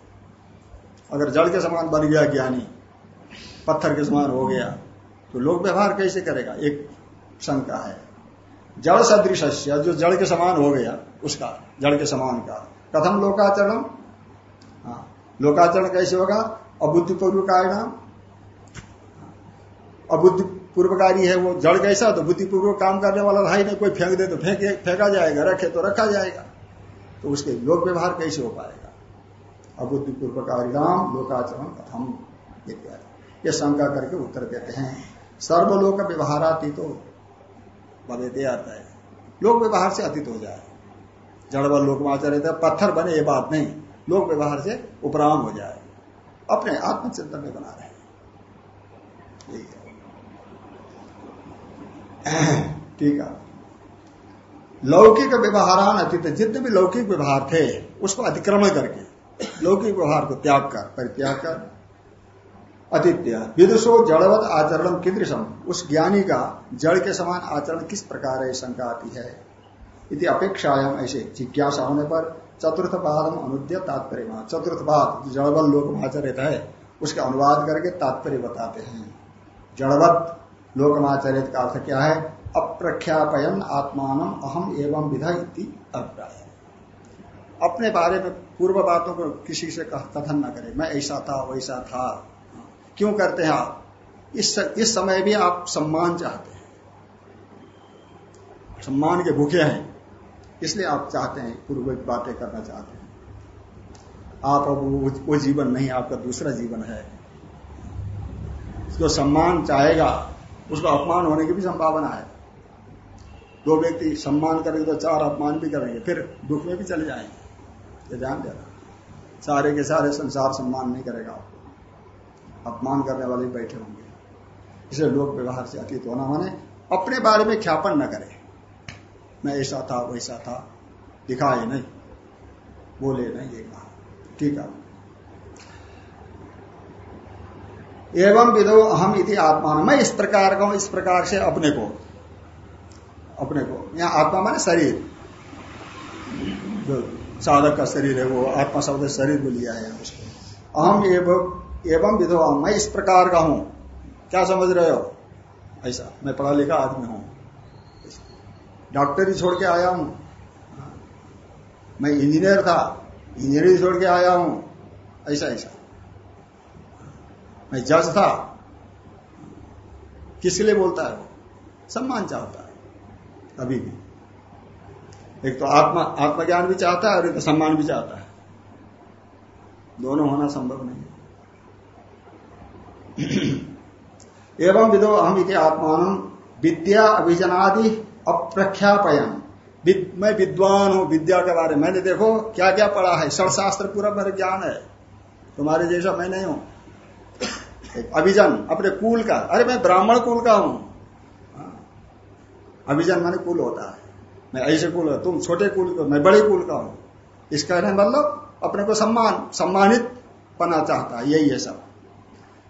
अगर जड़ के समान बन गया ज्ञानी, पत्थर के समान हो गया तो लोग व्यवहार कैसे करेगा? एक शंका है। जड़ सदृश जो जड़ के समान हो गया, उसका, जड़ के समान का। कथम लोकाचरण हाँ लोकाचरण कैसे होगा? अबुद्धिपूर्वकारी नाम अबुद्धि पूर्वकारी है, वो जड़ कैसा तो बुद्धिपूर्वक काम करने वाला है नहीं कोई फेंक दे तो फेंके, फेंका जाएगा, रखे तो रखा जाएगा। तो उसके लोक व्यवहार कैसे हो पाएगा? अबुद्धि पूर्वकारी नाम लोकाचरण कथम, ये शंका करके उत्तर देते हैं। सर्वलोक व्यवहाराती तो बदे आता है। लोक व्यवहार से अतीत हो जाए। जड़बल लोक रहता है, पत्थर बने, ये बात नहीं। लोक व्यवहार से उपराम हो जाए। अपने आत्मचिंतन में बना रहे। ठीक है। लौकिक व्यवहारान अतीत, जितने भी लौकिक व्यवहार थे, उसको अतिक्रमण करके, लौकिक व्यवहार को त्याग कर, परित्याग कर। अतिथ्य विदुषो जड़वत आचरण कीदृशम। उस ज्ञानी का जड़ के समान आचरण किस प्रकार है, शंका आती है। इति अपेक्षायाम ऐसे जिज्ञासा होने पर चतुर्थ पादम अनुद्य तात्पर्य। चतुर्थ पाद जड़वल लोक आचरित है, उसके अनुवाद करके तात्पर्य बताते हैं। जड़वत लोकमाचरित का अर्थ क्या है? अप्रख्यापयन आत्मान अहम एवं विधा इति अभिप्राय। अपने बारे में पूर्व बातों को किसी से कथन न करे। मैं ऐसा था वैसा था। क्यों करते हैं आप? इस इस समय भी आप सम्मान चाहते हैं। सम्मान के भूखे हैं। इसलिए आप चाहते हैं पूर्व बातें करना चाहते हैं। आप अब वो, वो जीवन नहीं आपका दूसरा जीवन है। जो सम्मान चाहेगा उसको अपमान होने की भी संभावना है। दो व्यक्ति सम्मान करेंगे तो चार अपमान भी करेंगे, फिर दुख में भी चले जाएँगे। ये ध्यान देना। सारे के सारे संसार सम्मान नहीं करेगा आपको। अपमान करने वाले बैठे होंगे। इसे लोक व्यवहार से अतीत होना माने, अपने बारे में ख्यापन न करे। मैं ऐसा था, वैसा था, दिखाए नहीं। बोले नहीं, ये कहा। ठीक है। एवं विदो अहम इति आत्मा मैं इस प्रकार का हूँ, इस प्रकार से अपने को। अपने को। यहाँ आत्मा माने शरीर। जो साधक का शरीर है, वो आत्मा शब्द शरीर को लिया है उसको। अहम एवं एवं विधवा मैं इस प्रकार का हूँ। क्या समझ रहे हो? ऐसा। मैं पढ़ा लिखा आदमी हूँ। डॉक्टरी छोड़ के आया हूँ। मैं इंजीनियर था। इंजीनियरिंग छोड़ के आया हूँ। ऐसा ऐसा। मैं जज था। किस लिए बोलता है वो? सम्मान चाहता है। अभी भी। एक तो आत्मा, आत्मज्ञान भी चाहता है और एक तो सम्मान भी चाहता है। दोनों होना संभव नहीं एवं विदो अहम इति आत्मान विद्या अभिजनादि अप्रख्यापयन। मैं विद्वान हूँ, विद्या के बारे में। मैंने देखो क्या क्या पढ़ा है? शास्त्र पूरा मेरे ज्ञान है। तुम्हारे जैसा मैं नहीं हूँ। अभिजन, अपने कुल का। अरे मैं ब्राह्मण कुल का हूँ। हाँ। अभिजन माने कुल होता है। मैं ऐसे कुल तुम छोटे कुल का, मैं बड़े कुल का हूँ। इसका मतलब अपने को सम्मान, सम्मानित पना चाहता है, यही है सब।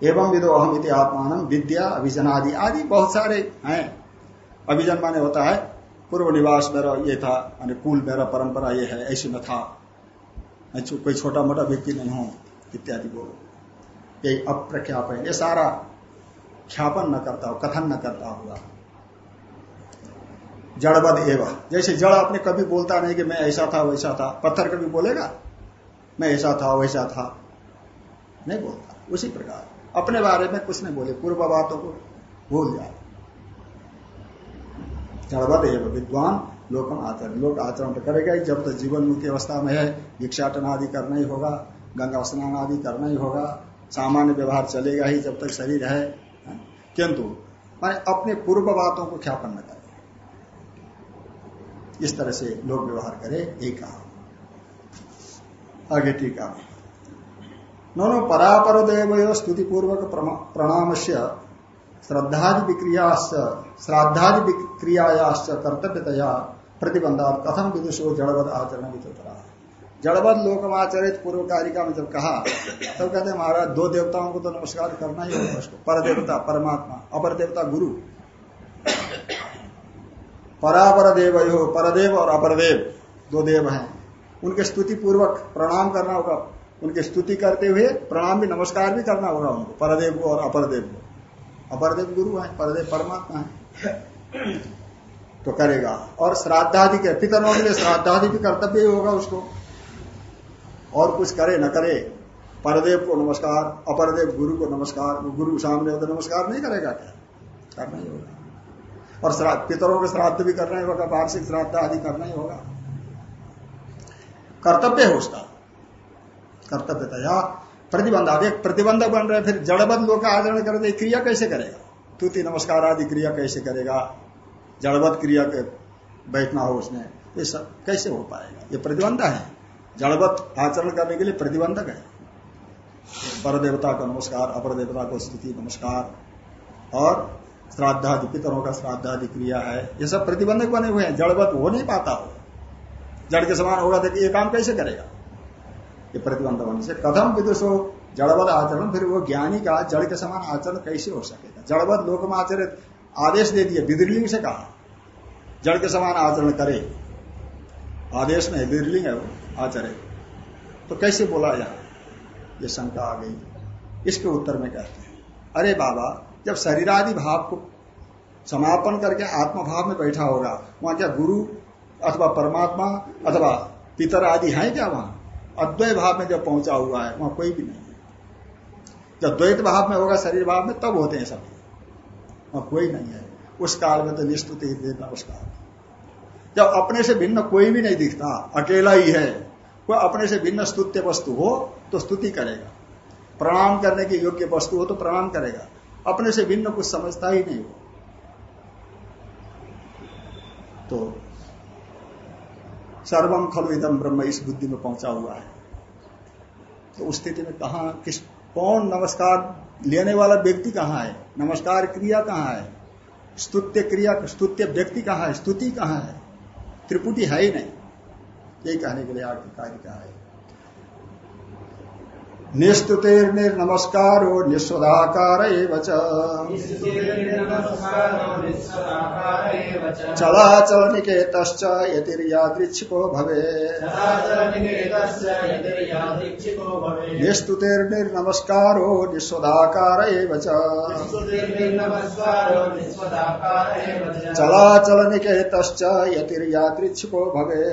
एवं विदो अहम इति आत्मान, विद्या अभिजन आदि आदि बहुत सारे हैं। अभिजन माने होता है, पूर्व निवास मेरा ये था, मानी कुल मेरा परंपरा ये है, ऐसी में था। मैं कोई छोटा मोटा व्यक्ति नहीं हूँ, इत्यादि बोलो। यही अप्रख्यापन ये सारा ख्यापन न करता हो कथन न करता हुआ। जड़बद एवं। जैसे जड़ अपने कभी बोलता नहीं कि मैं ऐसा था, वैसा था। पत्थर कभी बोलेगा? मैं ऐसा था, वैसा था। नहीं बोलता। उसी प्रकार। अपने बारे में कुछ नहीं बोले। पूर्व बातों को भूल जाए। जड़वत एवं। विद्वान लोकम आचरण। लोक आचरण तो करेगा जब तक जीवन मुक्ति अवस्था में है, भिक्षाटन आदि करना ही होगा, गंगा स्नान आदि करना ही होगा। सामान्य व्यवहार चलेगा ही जब तक शरीर है किंतु, माने अपने पूर्व बातों को ख्यापन न करें। इस तरह से लोग व्यवहार करें, एक कहा आगे टीका में नो परापर देव स्तुति पूर्वक प्रणाम से श्रद्धादि विक्रियाश्च श्राद्धादि विक्रियायाश्च कर्तव्यतया प्रतिबंधा कथम विदुषो जड़वद आचरण विचोतरा जड़वद लोकमाचरित पूर्व कारिका में जब कहा, तब तो कहते महाराज, दो देवताओं को तो नमस्कार करना ही होगा उसको। पर देवता परमात्मा अपर देवता गुरु। परापर देव हो परदेव और अपरदेव, दो देव हैं। उनके स्तुति पूर्वक प्रणाम करना होगा। उनकी स्तुति करते हुए प्रणाम भी, नमस्कार भी करना होगा उनको। परदेव को और अपरदेव। को अपरदेव गुरु है, परदेव परमात्मा है। तो करेगा। और श्राद्धादि के, पितरों के लिए श्राद्धादि भी कर्तव्य होगा उसको। और कुछ करे न करे, परदेव को नमस्कार, अपरदेव गुरु को नमस्कार गुरु सामने हो तो नमस्कार नहीं करेगा क्या? करना ही होगा। और श्राद्ध, पितरों के श्राद्ध भी करना ही होगा, वार्षिक श्राद्ध आदि करना ही होगा। कर्तव्य है उसका। कर्तव्यता या प्रतिबंध अब एक प्रतिबंधक बन रहे फिर जड़बद्ध लोग का आचरण करते क्रिया कैसे करेगा? तुति नमस्कार आदि क्रिया कैसे करेगा? जड़बद्ध क्रिया के बैठना हो उसने ये सब कैसे हो पाएगा? ये प्रतिबंध है। जड़बद्ध आचरण करने के लिए प्रतिबंधक है। पर देवता का नमस्कार अपर देवता को स्थिति नमस्कार। और श्राद्धादि, पितरों का श्राद्धादि क्रिया है। ये सब प्रतिबंधक बने हुए हैं। जड़वत हो नहीं पाता हो। जड़ के समान होगा तो ये काम कैसे करेगा? ये प्रतिबंध होने से कथम विदुषो, जड़वत आचरण, फिर वो ज्ञानी का जड़ के समान आचरण कैसे हो सकेगा? जड़वत लोक में आचरित आदेश दे दिए विदुर्लिंग से कहा, जड़ के समान आचरण करे। आदेश में विदुर्लिंग है वो आचरण तो कैसे बोला यहाँ? ये शंका आ गई। इसके उत्तर में कहते हैं, अरे बाबा, जब शरीर आदि भाव को समापन करके आत्मभाव में बैठा होगा, वहाँ क्या गुरु अथवा परमात्मा अथवा पितर आदि है क्या वहाँ? अद्वैय भाव में जब पहुँचा हुआ है, वहाँ कोई भी नहीं है। जब द्वैत भाव में होगा, शरीर भाव में तब होते हैं सब। वहाँ कोई नहीं है। उस काल में तो निस्तुत देना उस काल जब अपने से भिन्न कोई भी नहीं दिखता, अकेला ही है, कोई अपने से भिन्न स्तुत्य वस्तु हो तो स्तुति करेगा। प्रणाम करने की योग्य वस्तु हो तो प्रणाम करेगा। अपने से भिन्न कुछ समझता ही नहीं हो। तो सर्वम खलु इदम ब्रह्म इस बुद्धि में पहुँचा हुआ है। तो उस स्थिति में कहा, किस, कौन नमस्कार लेने वाला व्यक्ति कहाँ है? नमस्कार क्रिया कहाँ है? स्तुत्य क्रिया, स्तुत्य व्यक्ति कहाँ है? स्तुति कहाँ है? त्रिपुटी है ही नहीं। यही कहने के लिए आगे कार्य कहा है। निस्तुतिर्निर्नमस्कारो निस्वदाकार चलाचल निकेत यतिर्यादृक्षिको भवे निस्तुतिर्निर्नमस्कारो निस्वदाकार चलाचल निकेत यतिर्यादृक्षिको भवे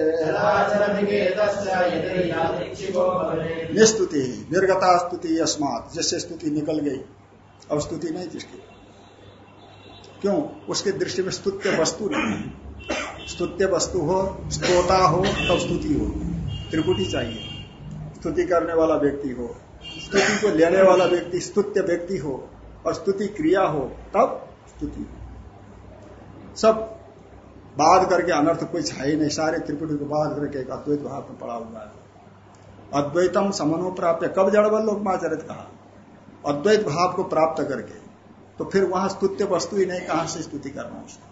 निस्तुति निर्गता स्तुति अस्मात, जिससे स्तुति निकल गई। अब स्तुति नहीं जिसकी क्यों? उसके दृष्टि में स्तुत्य वस्तु नहीं स्तुत्य वस्तु हो, स्तोता हो, तब स्तुति हो। त्रिपुटी चाहिए। स्तुति करने वाला व्यक्ति हो। स्तुति को लेने वाला व्यक्ति स्तुत्य व्यक्ति हो और स्तुति क्रिया हो, तब स्तुति सब बाध करके अनर्थ कोई छाई नहीं। सारे त्रिपुटी को बाध करके एक अद्वैत भाव में पड़ा हुआ है। अद्वैतम समनो प्राप्त कब जड़बल लोकमाचरित कहा? अद्वैत भाव को प्राप्त करके। तो फिर वहाँ स्तुत्य वस्तु ही नहीं, कहाँ से स्तुति करना उसको?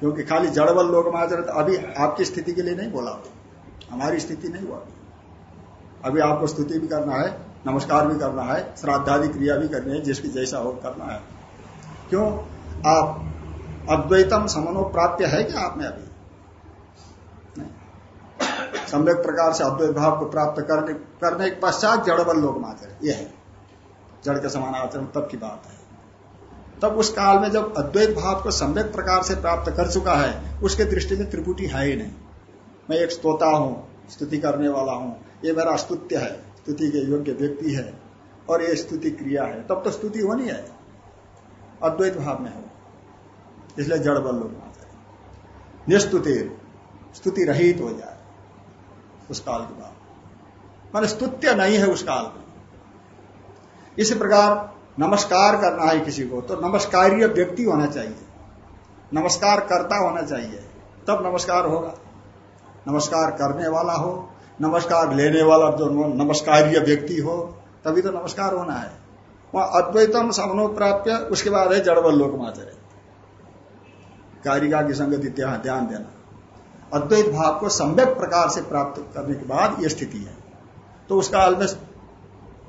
क्योंकि खाली जड़बल लोकमाचरित अभी आपकी स्थिति के लिए नहीं बोला। हमारी स्थिति नहीं हुआ। अभी आपको स्तुति भी करना है, नमस्कार भी करना है, श्राद्धादि क्रिया भी करनी है, जिसकी जैसा हो करना है। क्यों? आप अद्वैतम समनो प्राप्त है क्या आपने अभी? सम्यक प्रकार से अद्वैत भाव को प्राप्त करने करने के पश्चात जड़बल लोग माचर यह है। जड़ के समान आचरण, तब की बात है। तब उस काल में जब अद्वैत भाव को सम्यक प्रकार से प्राप्त कर चुका है, उसके दृष्टि में त्रिपुटी है ही नहीं। मैं एक स्तोता हूँ, स्तुति करने वाला हूँ। ये मेरा स्तुत्य है, स्तुति के योग्य व्यक्ति है, और ये स्तुति क्रिया है। तब तो स्तुति होनी है। अद्वैत भाव में हो। इसलिए जड़बल लोग निस्तुति स्तुति रहित हो जाए। उस काल के बाद। मान स्तुत्य नहीं है उस काल में। इसी प्रकार नमस्कार करना है किसी को तो नमस्कार्य व्यक्ति होना चाहिए। नमस्कार करता होना चाहिए, तब नमस्कार होगा। नमस्कार करने वाला हो, नमस्कार लेने वाला जो नमस्कार्य व्यक्ति हो, तभी तो नमस्कार होना है। वह अद्वैतम समनो प्राप्त उसके बाद है जड़बल लोकमाचर्य कारिका की संगति ध्यान देना। अद्वैत भाव को सम्यक प्रकार से प्राप्त करने के बाद यह स्थिति है। तो उस काल में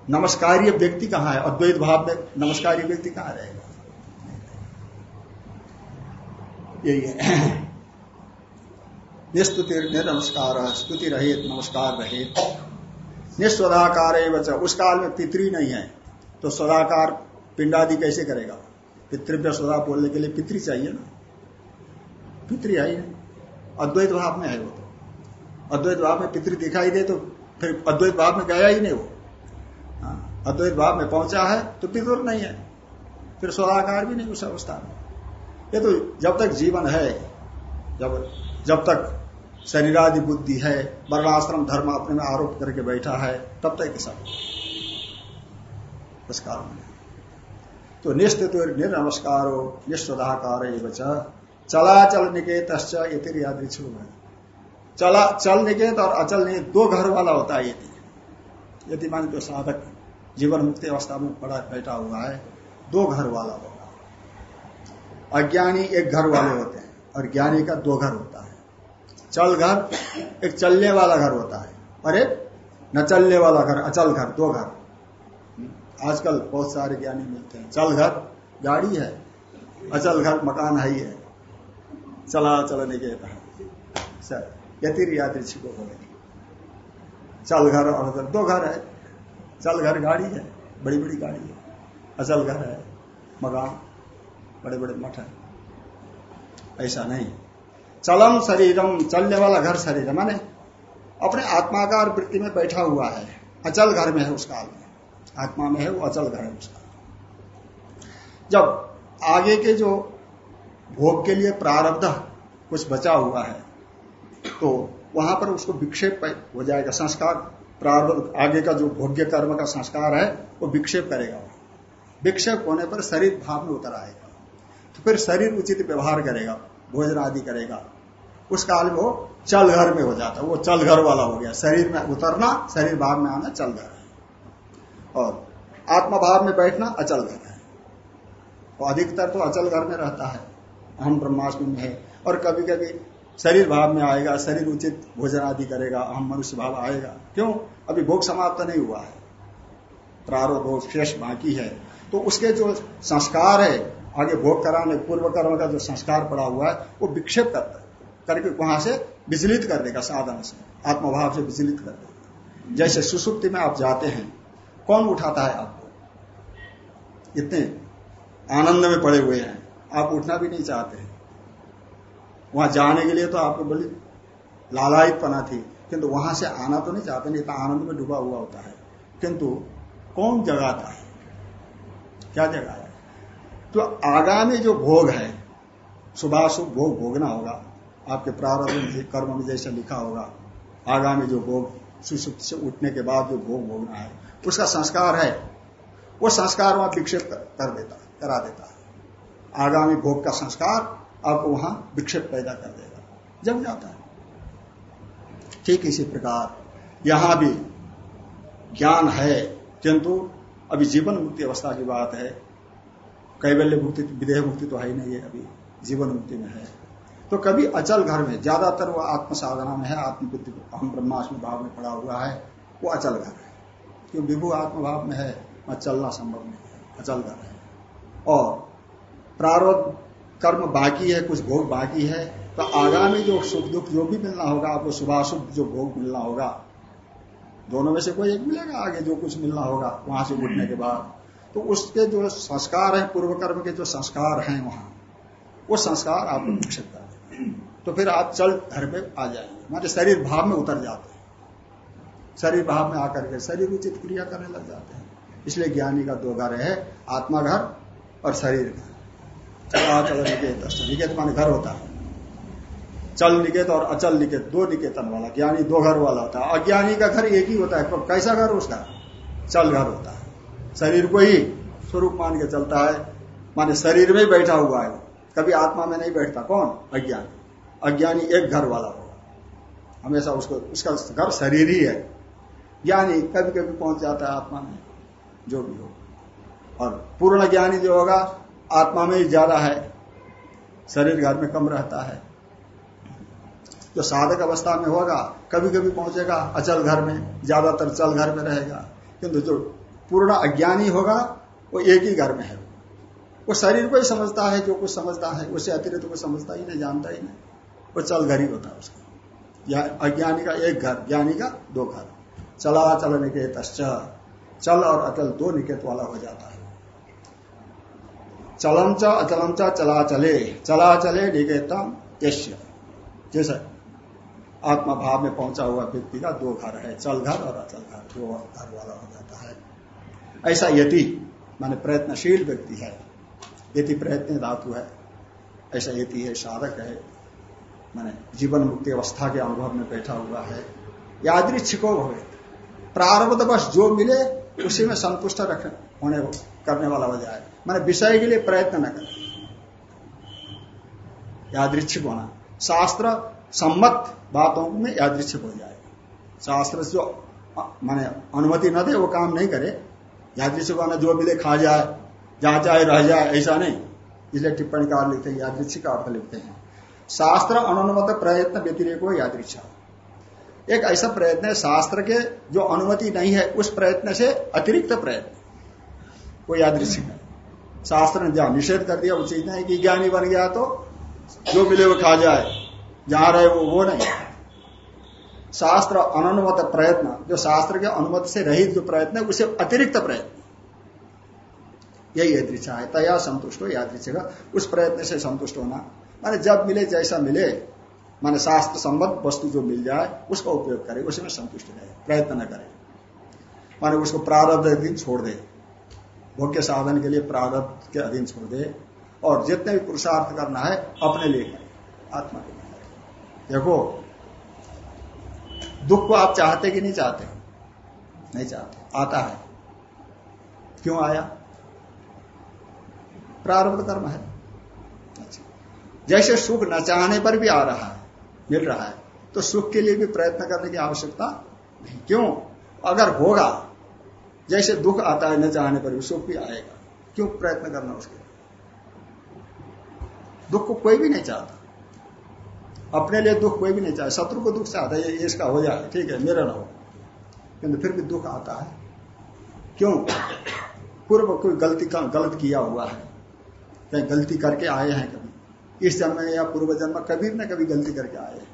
नमस्कार्य व्यक्ति कहाँ है? अद्वैत भाव में नमस्कार्य व्यक्ति कहाँ रहेगा? यही है। निस्तुति नमस्कार स्तुति रहित, नमस्कार रहित। निस्वदाकार उस काल में पितरी नहीं है। तो सदाकार पिंडादि कैसे करेगा? पितृव्य सदा बोलने के लिए पितरी चाहिए ना? पितरी है। अद्वैत भाव में है वो तो। अद्वैत भाव में पितृ दिखाई दे तो फिर अद्वैत भाव में गया ही नहीं वो। हाँ, अद्वैत भाव में पहुँचा है तो पितुर नहीं है। फिर सदाकार भी नहीं उस अवस्था में। ये तो जब तक जीवन है जब जब तक शरीरादि बुद्धि है वर्णाश्रम धर्म अपने में आरोप करके बैठा है तब तक सब इस कारण तो निश्चित निर्नमस्कारो निस्वदाकार चला चल निकेत यादृक्ष चला चल निकेत और अचल निकेत दो घर वाला होता है यदि यदि मान जो साधक जीवन मुक्ति अवस्था में पड़ा, बैठा हुआ है, दो घर वाला होगा। अज्ञानी एक घर वाले होते हैं और ज्ञानी का दो घर होता है। चल घर एक चलने वाला घर होता है और एक न चलने वाला घर, अचल घर, दो घर। आजकल बहुत सारे ज्ञानी मिलते हैं। चल घर, गाड़ी है, अचल घर, मकान है ही है। चला चलने के सर, यतिर यात्री को बोले चल घर और दो घर है। चल घर गाड़ी है बड़ी बड़ी गाड़ी है। अचल घर है, मकान बड़े बड़े मठ है। ऐसा नहीं। चलम शरीरम, चलने वाला घर शरीर है। माने, अपने आत्माकार वृत्ति में बैठा हुआ है। अचल घर में है उस काल में। आत्मा में है वो अचल घर है उसका जब आगे के जो भोग के लिए प्रारब्ध कुछ बचा हुआ है तो वहाँ पर उसको विक्षेप हो जाएगा। संस्कार प्रारब्ध, आगे का जो भोग्य कर्म का संस्कार है, वो विक्षेप करेगा। विक्षेप होने पर शरीर भाव में उतर आएगा। तो फिर शरीर उचित व्यवहार करेगा, भोजन आदि करेगा। उस काल में वो चल घर में हो जाता है। वो चल घर वाला हो गया। शरीर में उतरना, शरीर भाव में आना चल घर है। और आत्मा भाव में बैठना अचल घर है। और अधिकतर तो अचल घर में रहता है। हम ब्रह्मास्मि में है। और कभी कभी शरीर भाव में आएगा, शरीर उचित भोजन आदि करेगा हम मनुष्य भाव आएगा। क्यों? अभी भोग समाप्त नहीं हुआ है। प्रारंभ भोग शेष बाकी है। तो उसके जो संस्कार है, आगे भोग कराने, पूर्व कर्म का जो संस्कार पड़ा हुआ है, वो विक्षेप करता है करके वहाँ से विचलित कर देगा साधन से। आत्मभाव से विचलित कर देगा। जैसे सुसुप्ति में आप जाते हैं, कौन उठाता है आपको? इतने आनंद में पड़े हुए हैं। आप उठना भी नहीं चाहते। वहाँ जाने के लिए तो आपको बड़ी लालायित पना थी, किंतु वहाँ से आना तो नहीं चाहते, नहीं तो आनंद में डूबा हुआ होता है। किंतु कौन जगाता है? क्या जगा है तो आगामी जो भोग है सुबह शुभाशुभ भोग भोगना होगा। आपके प्रारंभ कर्म में जैसे लिखा होगा, आगामी जो भोग सुसुप्त से उठने के बाद जो भोग भोगना है, उसका संस्कार है। वो संस्कार वहाँ विक्षेप कर देता, करा देता। आगामी भोग का संस्कार आपको वहाँ विक्षेप पैदा कर देगा। जम जाता है। ठीक इसी प्रकार, यहाँ भी ज्ञान है, किंतु अभी जीवन मुक्ति अवस्था की बात है। कैवल्य मुक्ति, विदेह मुक्ति तो है ही नहीं है अभी, जीवन मुक्ति में है। तो कभी अचल घर में, ज़्यादातर वो आत्म साधना में है, आत्मबुद्धि हम ब्रह्माष्टमी भाव में पड़ा हुआ है, वो अचल घर है। क्यों? विभु आत्मभाव में है, वहाँ चलना संभव नहीं है, अचल घर है। और प्रारब्ध कर्म बाकी है, कुछ भोग बाकी है तो आगामी जो सुख दुख जो भी मिलना होगा, आपको शुभाशुभ जो भोग मिलना होगा, दोनों में से कोई एक मिलेगा आगे, जो कुछ मिलना होगा, वहाँ से उठने के बाद। तो उसके जो संस्कार है, पूर्व कर्म के जो संस्कार हैं वहाँ, वो संस्कार आपको विकसित कर तो फिर आप चल घर पे आ जाएँगे। हमारे शरीर भाव में उतर जाते हैं। शरीर भाव में आकर के शरीर उचित क्रिया करने लग जाते हैं। इसलिए ज्ञानी का दो घर है, आत्मा घर और शरीर घर। चला चल निकेत निकेत माने घर होता। है चल निकेत और अचल निकेत, दो निकेतन वाला, ज्ञानी दो घर वाला होता। है अज्ञानी का घर एक ही होता है पर कैसा घर, उसका? चल घर होता है। शरीर को ही स्वरूप मान के चलता है। माने शरीर में बैठा हुआ है। कभी आत्मा में नहीं बैठता। कौन? अज्ञानी। अज्ञानी एक घर वाला होगा। हमेशा उसको, उसका घर शरीर ही है। ज्ञानी कभी कभी पहुँच जाता है आत्मा में, जो भी हो। और पूर्ण ज्ञानी जो होगा आत्मा में ही ज़्यादा है, शरीर घर में कम रहता है। जो साधक अवस्था में होगा कभी कभी पहुंचेगा, अचल घर में, ज़्यादातर चल घर में रहेगा। किंतु जो पूर्ण अज्ञानी होगा, वो एक ही घर में है। वो शरीर को ही समझता है, जो कुछ समझता है उससे अतिरिक्त को समझता ही नहीं, जानता ही नहीं। वो चल घर ही होता है उसका। अज्ञानी का एक घर, ज्ञानी का दो घर। चला चल निकेत चल और अचल दो निकेत वाला हो जाता है। चलम च अचलम चला चले चला चले निकेतम यश्य। जैसे आत्मा भाव में पहुँचा हुआ व्यक्ति का दो घर है, चल घर और अचल घर। दो घर वाला हो जाता है। ऐसा यदि माने प्रयत्नशील व्यक्ति है। यदि प्रयत्न धातु है। ऐसा यदि है, साधक है। माने जीवन मुक्ति अवस्था के अनुभव में बैठा हुआ है। यादृच्छिको भवे प्रारब्ध बस जो मिले, उसी में संतुष्ट रख, होने, करने वाला हो जाए। मैंने विषय के लिए प्रयत्न न करें। यादृच्छिक होना। शास्त्र सम्मत बातों में यादृच्छिक हो जाए। शास्त्र जो, माने अनुमति न दे, वो काम नहीं करे। यादृच्छिक होना, जो मिले खा जाए जहाँ चाहे रह जाए, ऐसा नहीं। इसलिए टिप्पणी कार लिखते हैं, यादृच्छिक अर्थ लिखते हैं। शास्त्र अनुमत प्रयत्न व्यतिरेक हो यादृच्छा। एक ऐसा प्रयत्न है, शास्त्र के जो अनुमति नहीं है, उस प्रयत्न से अतिरिक्त प्रयत्न। वो यादृच्छिक है। शास्त्र ने जहाँ निषेध कर दिया उचित नहीं कि ज्ञानी बन गया तो जो मिले वो खा जाए। जहाँ रहे वो वो नहीं। शास्त्र अनुमत प्रयत्न, जो शास्त्र के अनुमत से रहित जो प्रयत्न है, उसे अतिरिक्त प्रयत्न। यही यादृच्छा है। तया संतुष्ट हो यादृच्छा उस प्रयत्न से संतुष्ट होना। माने जब मिले, जैसा मिले, माने शास्त्र संबद्ध वस्तु जो मिल जाए, उसका उपयोग करे उसमें संतुष्ट रहे, प्रयत्न न करे। माने उसको प्रारब्ध दिन छोड़ दे। भोग्य साधन के लिए प्रारब्ध के अधीन छोड़ दे और जितने भी पुरुषार्थ करना है, अपने लिए करे। आत्मा के लिए देखो, दुख को आप चाहते कि नहीं चाहते? नहीं चाहते। आता है। क्यों आया? प्रारब्ध कर्म है। अच्छा। जैसे सुख न चाहने पर भी आ रहा है, मिल रहा है तो सुख के लिए भी प्रयत्न करने की आवश्यकता नहीं। क्यों? अगर होगा जैसे दुख आता है न चाहने पर भी, सुख भी आएगा। क्यों प्रयत्न करना उसके दुख को कोई भी नहीं चाहता। अपने लिए दुख कोई भी नहीं चाहता। शत्रु को दुख चाहता है, ये इसका हो जाए, ठीक है, मेरा ना हो। किंतु फिर भी दुख आता है। क्यों? पूर्व कोई गलती का, गलत किया हुआ है। कहीं गलती करके आए हैं कभी। इस जन्म या पूर्व जन्म कभी न कभी गलती करके आए हैं।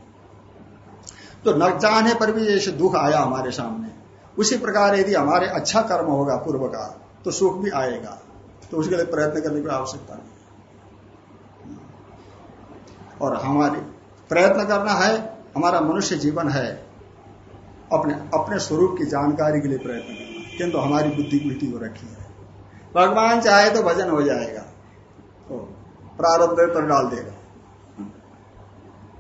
तो न चाहने पर भी जैसे दुख आया हमारे सामने। उसी प्रकार यदि हमारे अच्छा कर्म होगा पूर्व का तो सुख भी आएगा। तो उसके लिए प्रयत्न करने की आवश्यकता नहीं और हमारे, प्रयत्न करना है, हमारा मनुष्य जीवन है, अपने अपने स्वरूप की जानकारी के लिए प्रयत्न करना। किंतु हमारी बुद्धि उल्टी हो रखी है। भगवान चाहे तो भजन हो जाएगा। तो प्रारब्ध पर डाल देगा।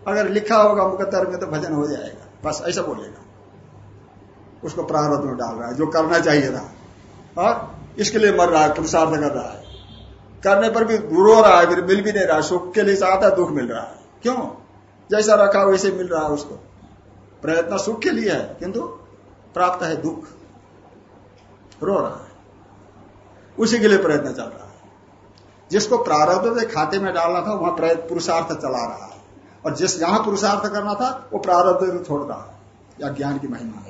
अगर लिखा होगा मुकद्दर में तो भजन हो जाएगा। बस ऐसा बोलेगा। उसको प्रारब्ध में डाल रहा है, जो करना चाहिए था। और इसके लिए मर रहा है पुरुषार्थ कर रहा है। करने पर भी हो रहा है, फिर मिल भी नहीं रहा सुख के लिए चाहता दुख मिल रहा है। क्यों? जैसा रखा वैसे मिल रहा है उसको। प्रयत्न सुख के लिए है, किंतु प्राप्त है दुख। रो रहा है। उसी के लिए प्रयत्न चल रहा है। जिसको प्रारब्ध खाते में डालना था, वहाँ प्रयत्न पुरुषार्थ चला रहा है। और जिस, जहाँ पुरुषार्थ करना था, वो प्रारब्ध छोड़ रहा है, या ज्ञान की महिमा। है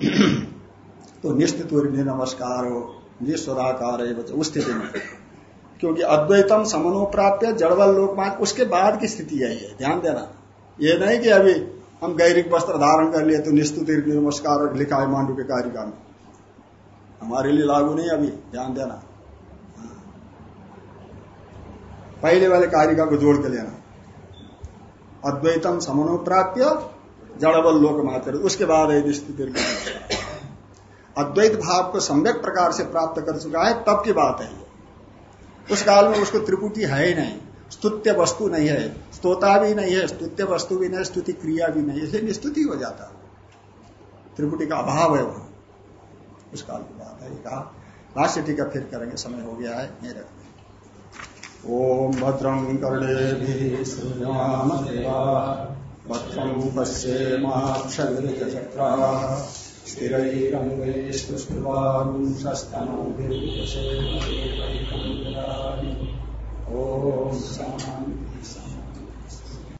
तो निश्चित नमस्कार हो निस्वराकार उस स्थिति में क्योंकि अद्वैतम समनो प्राप्त जड़वल लोकमान उसके बाद की स्थिति है ये ध्यान देना। ये नहीं कि अभी हम गैरिक वस्त्र धारण कर लिए तो निस्तुति नमस्कार लिखा है मांडू के कारिका में। हमारे लिए लागू नहीं अभी, ध्यान देना। हाँ। पहले वाले कारिका को जोड़ के लेना। अद्वैतम समनो प्राप्य जड़बल लोक मात्र उसके बाद है निस्तुति अद्वैत भाव को सम्यक प्रकार से प्राप्त कर चुका है, तब की बात है उस काल में उसको त्रिपुटी है ही नहीं, स्तुत्य वस्तु नहीं है, स्तोता भी नहीं है, स्तुत्य वस्तु भी नहीं, स्तुति क्रिया भी नहीं, इसलिए निस्तुति हो जाता है। त्रिपुटी का अभाव है वहाँ उस काल की बात है कहा। भाष्य टीका फिर करेंगे, समय हो गया है, नहीं रखते। ओम भद्रं कर्णे भद्रं पश्येमाक्षरा स्थिरैरङ्गैस्तुष्टुवांशस्तनोभिर्विषेमदेवैकम् ॐ शान्ति।